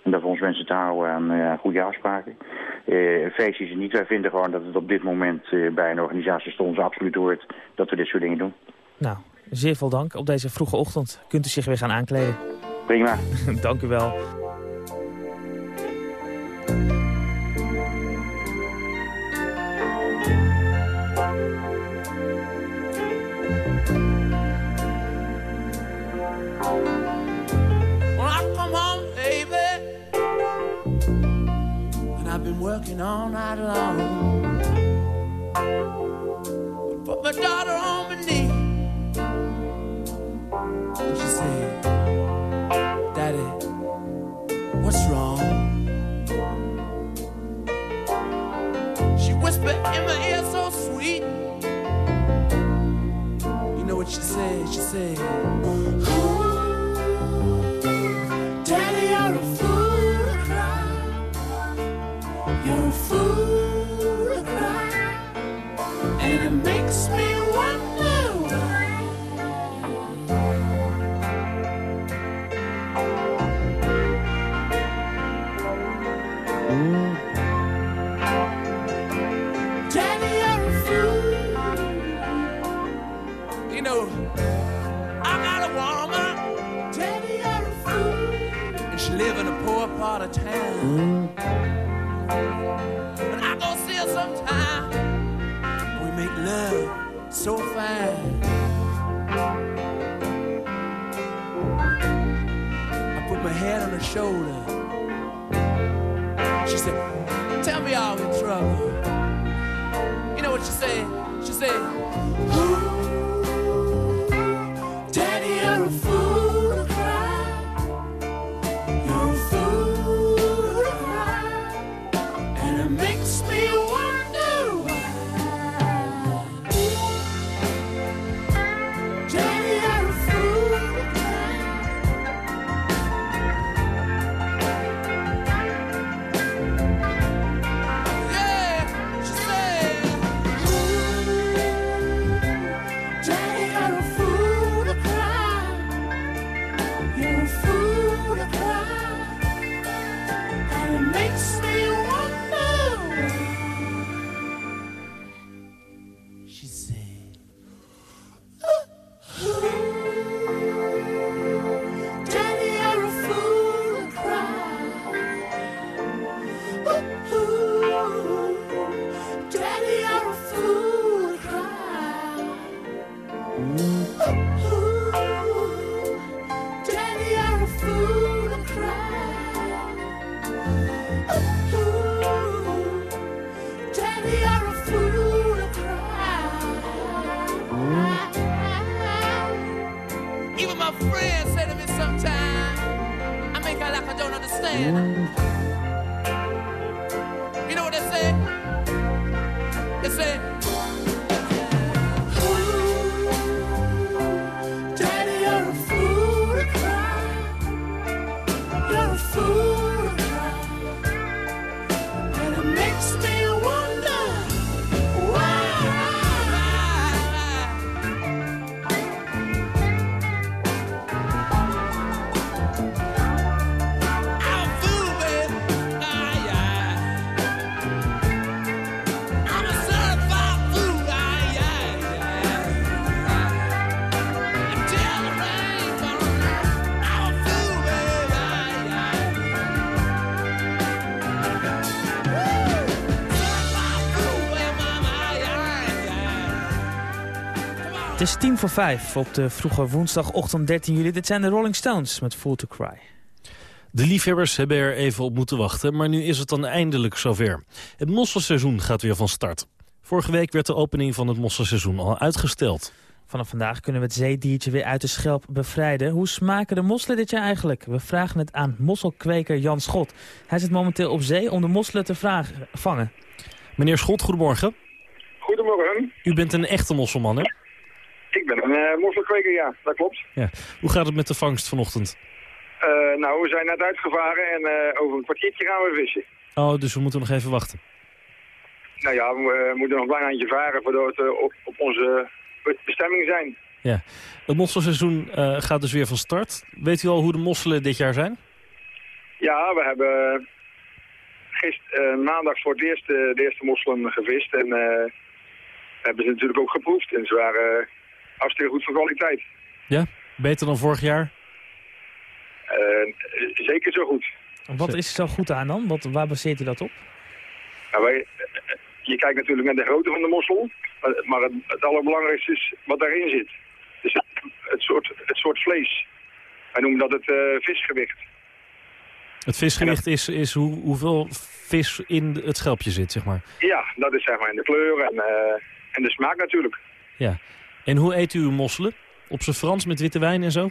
En dat we ons wensen te houden aan eh, goede afspraken. Eh, een feestje is het niet. Wij vinden gewoon dat het op dit moment eh, bij een organisatie ons absoluut hoort dat we dit soort dingen doen. Nou, zeer veel dank. Op deze vroege ochtend kunt u zich weer gaan aankleden. Prima. dank u wel. Working all night long. I put my daughter on my knee, and she said, Daddy, what's wrong? She whispered in my ear so sweet. You know what she said? She said, she said? She said, is tien voor vijf op de vroege woensdagochtend 13 juli. Dit zijn de Rolling Stones met Fool to Cry. De liefhebbers hebben er even op moeten wachten, maar nu is het dan eindelijk zover. Het mosselseizoen gaat weer van start. Vorige week werd de opening van het mosselseizoen al uitgesteld. Vanaf vandaag kunnen we het zeediertje weer uit de schelp bevrijden. Hoe smaken de mosselen dit jaar eigenlijk? We vragen het aan mosselkweker Jan Schot. Hij zit momenteel op zee om de mosselen te vragen, vangen. Meneer Schot, goedemorgen. Goedemorgen. U bent een echte mosselman, hè? Ik ben een uh, mosselkweker, ja, dat klopt. Ja. Hoe gaat het met de vangst vanochtend? Uh, nou, we zijn net uitgevaren en uh, over een kwartiertje gaan we vissen. Oh, dus we moeten nog even wachten. Nou ja, we moeten nog een klein eindje varen voordat we op, op onze bestemming zijn. Ja. Het mosselseizoen uh, gaat dus weer van start. Weet u al hoe de mosselen dit jaar zijn? Ja, we hebben gister, uh, maandag voor het eerst de eerste mosselen gevist. En hebben ze natuurlijk ook geproefd. En ze waren hartstikke goed van kwaliteit. Ja? Beter dan vorig jaar? zeker zo goed. Wat is zo goed aan dan? Wat, waar baseert u dat op? Nou, wij, je kijkt natuurlijk naar de grootte van de mossel. Maar het, het allerbelangrijkste is wat daarin zit. Dus het, het, soort, het soort vlees. Wij noemen dat het uh, visgewicht. Het visgewicht is, is hoe, hoeveel vis in het schelpje zit, zeg maar? Ja, dat is zeg maar in de kleur en, uh, en de smaak natuurlijk. Ja. En hoe eet u uw mosselen? Op zijn Frans met witte wijn en zo?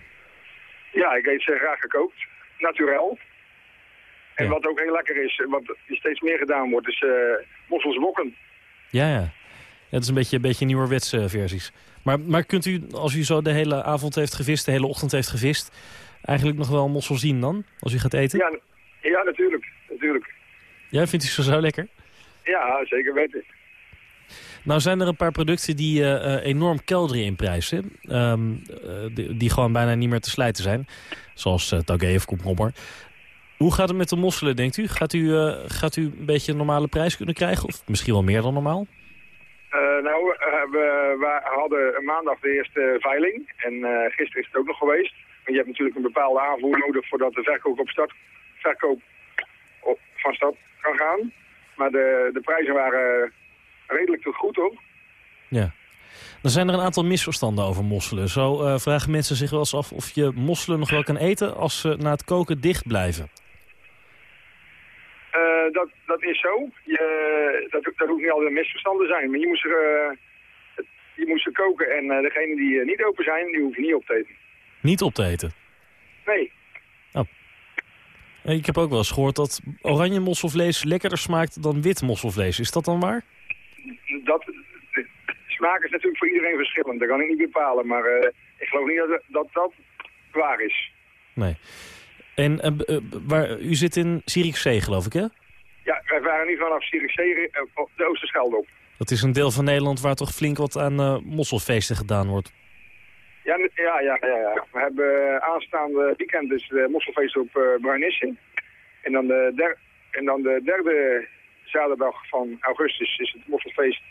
Ja, ik eet ze graag gekookt. Naturel. En ja. wat ook heel lekker is, wat steeds meer gedaan wordt, is uh, mossels wokken. Ja, ja. Het is een beetje, een beetje nieuwerwetse versies. Maar, maar kunt u, als u zo de hele avond heeft gevist, de hele ochtend heeft gevist... eigenlijk nog wel mossel zien dan, als u gaat eten? Ja, ja natuurlijk. natuurlijk. Ja, vindt u ze zo lekker? Ja, zeker weten. Nou zijn er een paar producten die uh, enorm kelderen in prijs. Hè? Um, uh, die, die, gewoon bijna niet meer te slijten zijn. Zoals uh, tagé of. Hoe gaat het met de mosselen, denkt u? Gaat u, gaat u een beetje een normale prijs kunnen krijgen? Of misschien wel meer dan normaal? Nou, we, we, hadden maandag de eerste veiling. En gisteren is het ook nog geweest. Je hebt natuurlijk een bepaalde aanvoer nodig voordat de verkoop, op start, verkoop op, van start kan gaan. Maar de, de prijzen waren redelijk tot goed hoor. Ja. Dan zijn er een aantal misverstanden over mosselen. Zo vragen mensen zich wel eens af of je mosselen nog wel kan eten als ze na het koken dicht blijven. Uh, dat, dat is zo. Je, dat, dat hoeft niet altijd misverstanden zijn. Maar je moet ze, uh, je moet ze koken en degenen die niet open zijn, die hoeven niet op te eten. Niet op te eten? Nee. Oh. Ik heb ook wel eens gehoord dat oranje mosselvlees lekkerder smaakt dan wit mosselvlees. Is dat dan waar? Dat, de smaak is natuurlijk voor iedereen verschillend. Dat kan ik niet bepalen. Maar ik geloof niet dat dat, dat waar is. Nee. En uh, uh, waar, u zit in Zierikzee, geloof ik, hè? Ja, wij varen nu vanaf Zierikzee op de Oosterschelde op. Dat is een deel van Nederland waar toch flink wat aan uh, mosselfeesten gedaan wordt. Ja, ja, ja, ja, ja. We hebben aanstaande weekend dus de mosselfeest op uh, Bruinissen. En dan, de der, en dan de derde zaterdag van augustus is het mosselfeest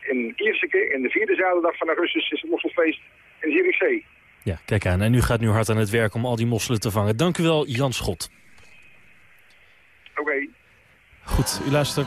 in Ierseke. En de vierde zaterdag van augustus is het mosselfeest in Zierikzee. Ja, kijk aan. En u gaat nu hard aan het werk om al die mosselen te vangen. Dank u wel, Jan Schot. Oké. Okay. Goed, u luistert.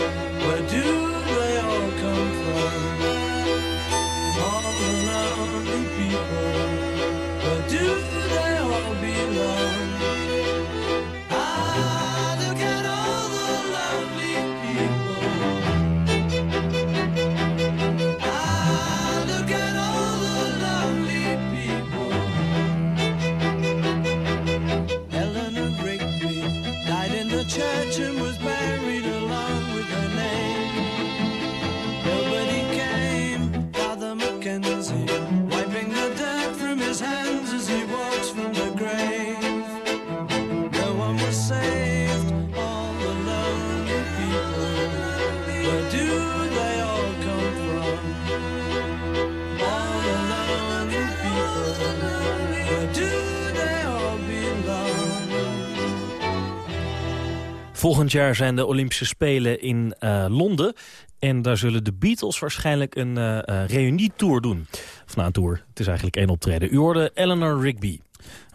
Volgend jaar zijn de Olympische Spelen in uh, Londen. En daar zullen de Beatles waarschijnlijk een uh, reunietour doen. Of nou, een tour. Het is eigenlijk één optreden. U hoorde Eleanor Rigby.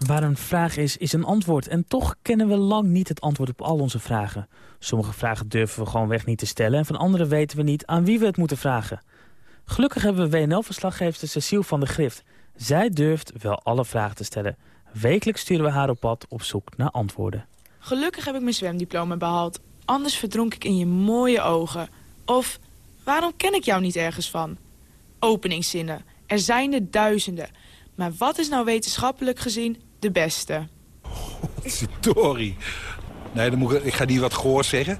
Waar een vraag is, is een antwoord. En toch kennen we lang niet het antwoord op al onze vragen. Sommige vragen durven we gewoon weg niet te stellen... en van andere weten we niet aan wie we het moeten vragen. Gelukkig hebben we WNL-verslaggever Cecile van der Grift. Zij durft wel alle vragen te stellen. Wekelijks sturen we haar op pad op zoek naar antwoorden. Gelukkig heb ik mijn zwemdiploma behaald. Anders verdronk ik in je mooie ogen. Of, waarom ken ik jou niet ergens van? Openingszinnen. Er zijn er duizenden. Maar wat is nou wetenschappelijk gezien de beste? Sorry. Nee, dan moet ik, ik ga niet wat gehoor zeggen.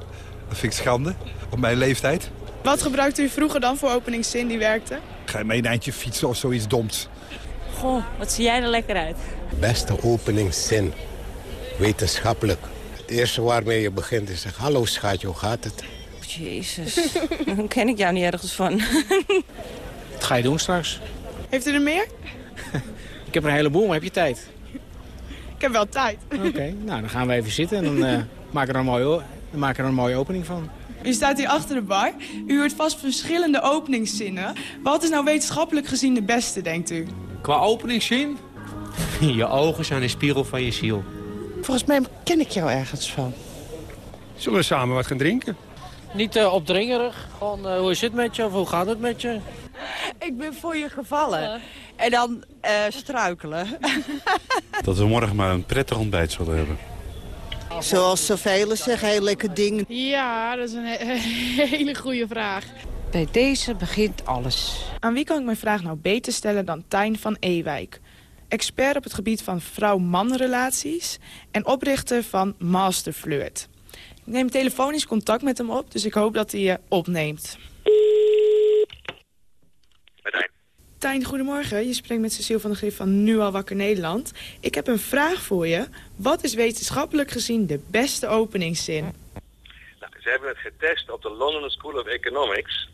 Dat vind ik schande. Op mijn leeftijd. Wat gebruikte u vroeger dan voor openingszin die werkte? Ga je mee een eindje fietsen of zoiets doms? Goh, wat zie jij er lekker uit. Beste openingszin. Wetenschappelijk. Het eerste waarmee je begint is zeggen... Hallo schatje, hoe gaat het? Jezus, dan ken ik jou niet ergens van. Wat ga je doen straks? Heeft u er meer? ik heb er een heleboel, maar heb je tijd? Ik heb wel tijd. Oké, okay, nou dan gaan we even zitten en dan uh, maken, we er een mooie, maken we er een mooie opening van. U staat hier achter de bar. U hoort vast verschillende openingszinnen. Wat is nou wetenschappelijk gezien de beste, denkt u? Qua openingszin? je ogen zijn een spiegel van je ziel. Volgens mij ken ik jou ergens van. Zullen we samen wat gaan drinken? Niet uh, opdringerig. Gewoon, uh, hoe is het met je of hoe gaat het met je? Ik ben voor je gevallen. En dan uh, struikelen. Dat we morgen maar een prettig ontbijt zullen hebben. Zoals zoveel zeggen, heel lekker ding. Ja, dat is een he hele goede vraag. Bij deze begint alles. Aan wie kan ik mijn vraag nou beter stellen dan Tijn van Ewijk? Expert op het gebied van vrouw-man relaties en oprichter van Masterflirt. Ik neem telefonisch contact met hem op, dus ik hoop dat hij je opneemt. Tijn. Tijn, goedemorgen. Je spreekt met Cecile van der Grif van Nu al wakker Nederland. Ik heb een vraag voor je. Wat is wetenschappelijk gezien de beste openingszin? Nou, ze hebben het getest op de London School of Economics.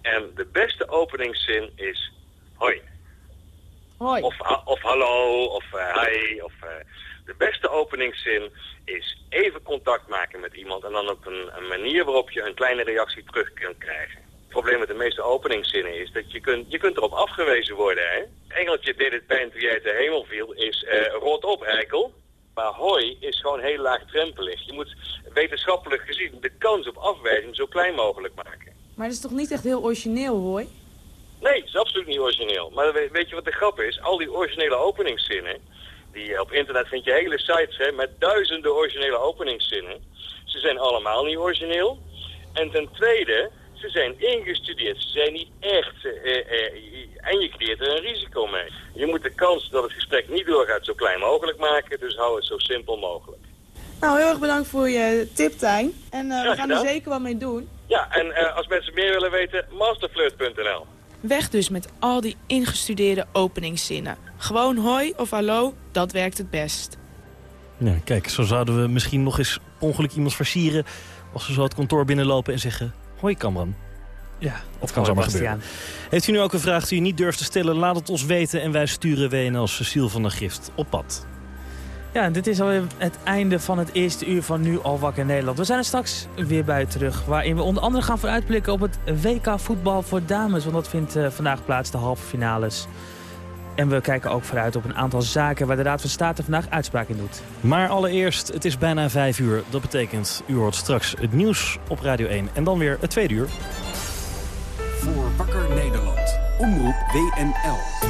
En de beste openingszin is hoi. Hoi. Of, of hallo, of uh, hi, of... Uh, de beste openingszin is even contact maken met iemand... en dan op een, een manier waarop je een kleine reactie terug kunt krijgen. Het probleem met de meeste openingszinnen is dat je kunt, je kunt erop afgewezen worden. Hè? Engeltje deed het pijn toen jij uit de hemel viel, is uh, rot op, eikel. Maar hoi is gewoon heel laagdrempelig. Je moet wetenschappelijk gezien de kans op afwijzing zo klein mogelijk maken. Maar dat is toch niet echt heel origineel, hoi? Nee, het is absoluut niet origineel. Maar weet je wat de grap is? Al die originele openingszinnen... Die, op internet vind je hele sites hè, met duizenden originele openingszinnen. Ze zijn allemaal niet origineel. En ten tweede, ze zijn ingestudeerd. Ze zijn niet echt. Uh, uh, en je creëert er een risico mee. Je moet de kans dat het gesprek niet doorgaat zo klein mogelijk maken. Dus hou het zo simpel mogelijk. Nou, heel erg bedankt voor je tip, Tijn. En uh, we gaan er zeker wat mee doen. Ja, en als mensen meer willen weten, masterflirt.nl. Weg dus met al die ingestudeerde openingszinnen. Gewoon hoi of hallo, dat werkt het best. Ja, kijk, zo zouden we misschien nog eens ongeluk iemand versieren... als we zo het kantoor binnenlopen en zeggen... Hoi, Kamran. Ja, dat kan zomaar gebeuren. Heeft u nu ook een vraag die u niet durft te stellen? Laat het ons weten en wij sturen WNL Cecile van der Gift op pad. Ja, dit is alweer het einde van het eerste uur van Nu al wakker Nederland. We zijn er straks weer bij terug, waarin we onder andere gaan vooruitblikken op het WK voetbal voor dames. Want dat vindt uh, vandaag plaats, de halve finales. En we kijken ook vooruit op een aantal zaken waar de Raad van State vandaag uitspraak in doet. Maar allereerst, het is bijna vijf uur. Dat betekent, u hoort straks het nieuws op Radio 1 en dan weer het tweede uur. Voor Wakker Nederland. Omroep WNL.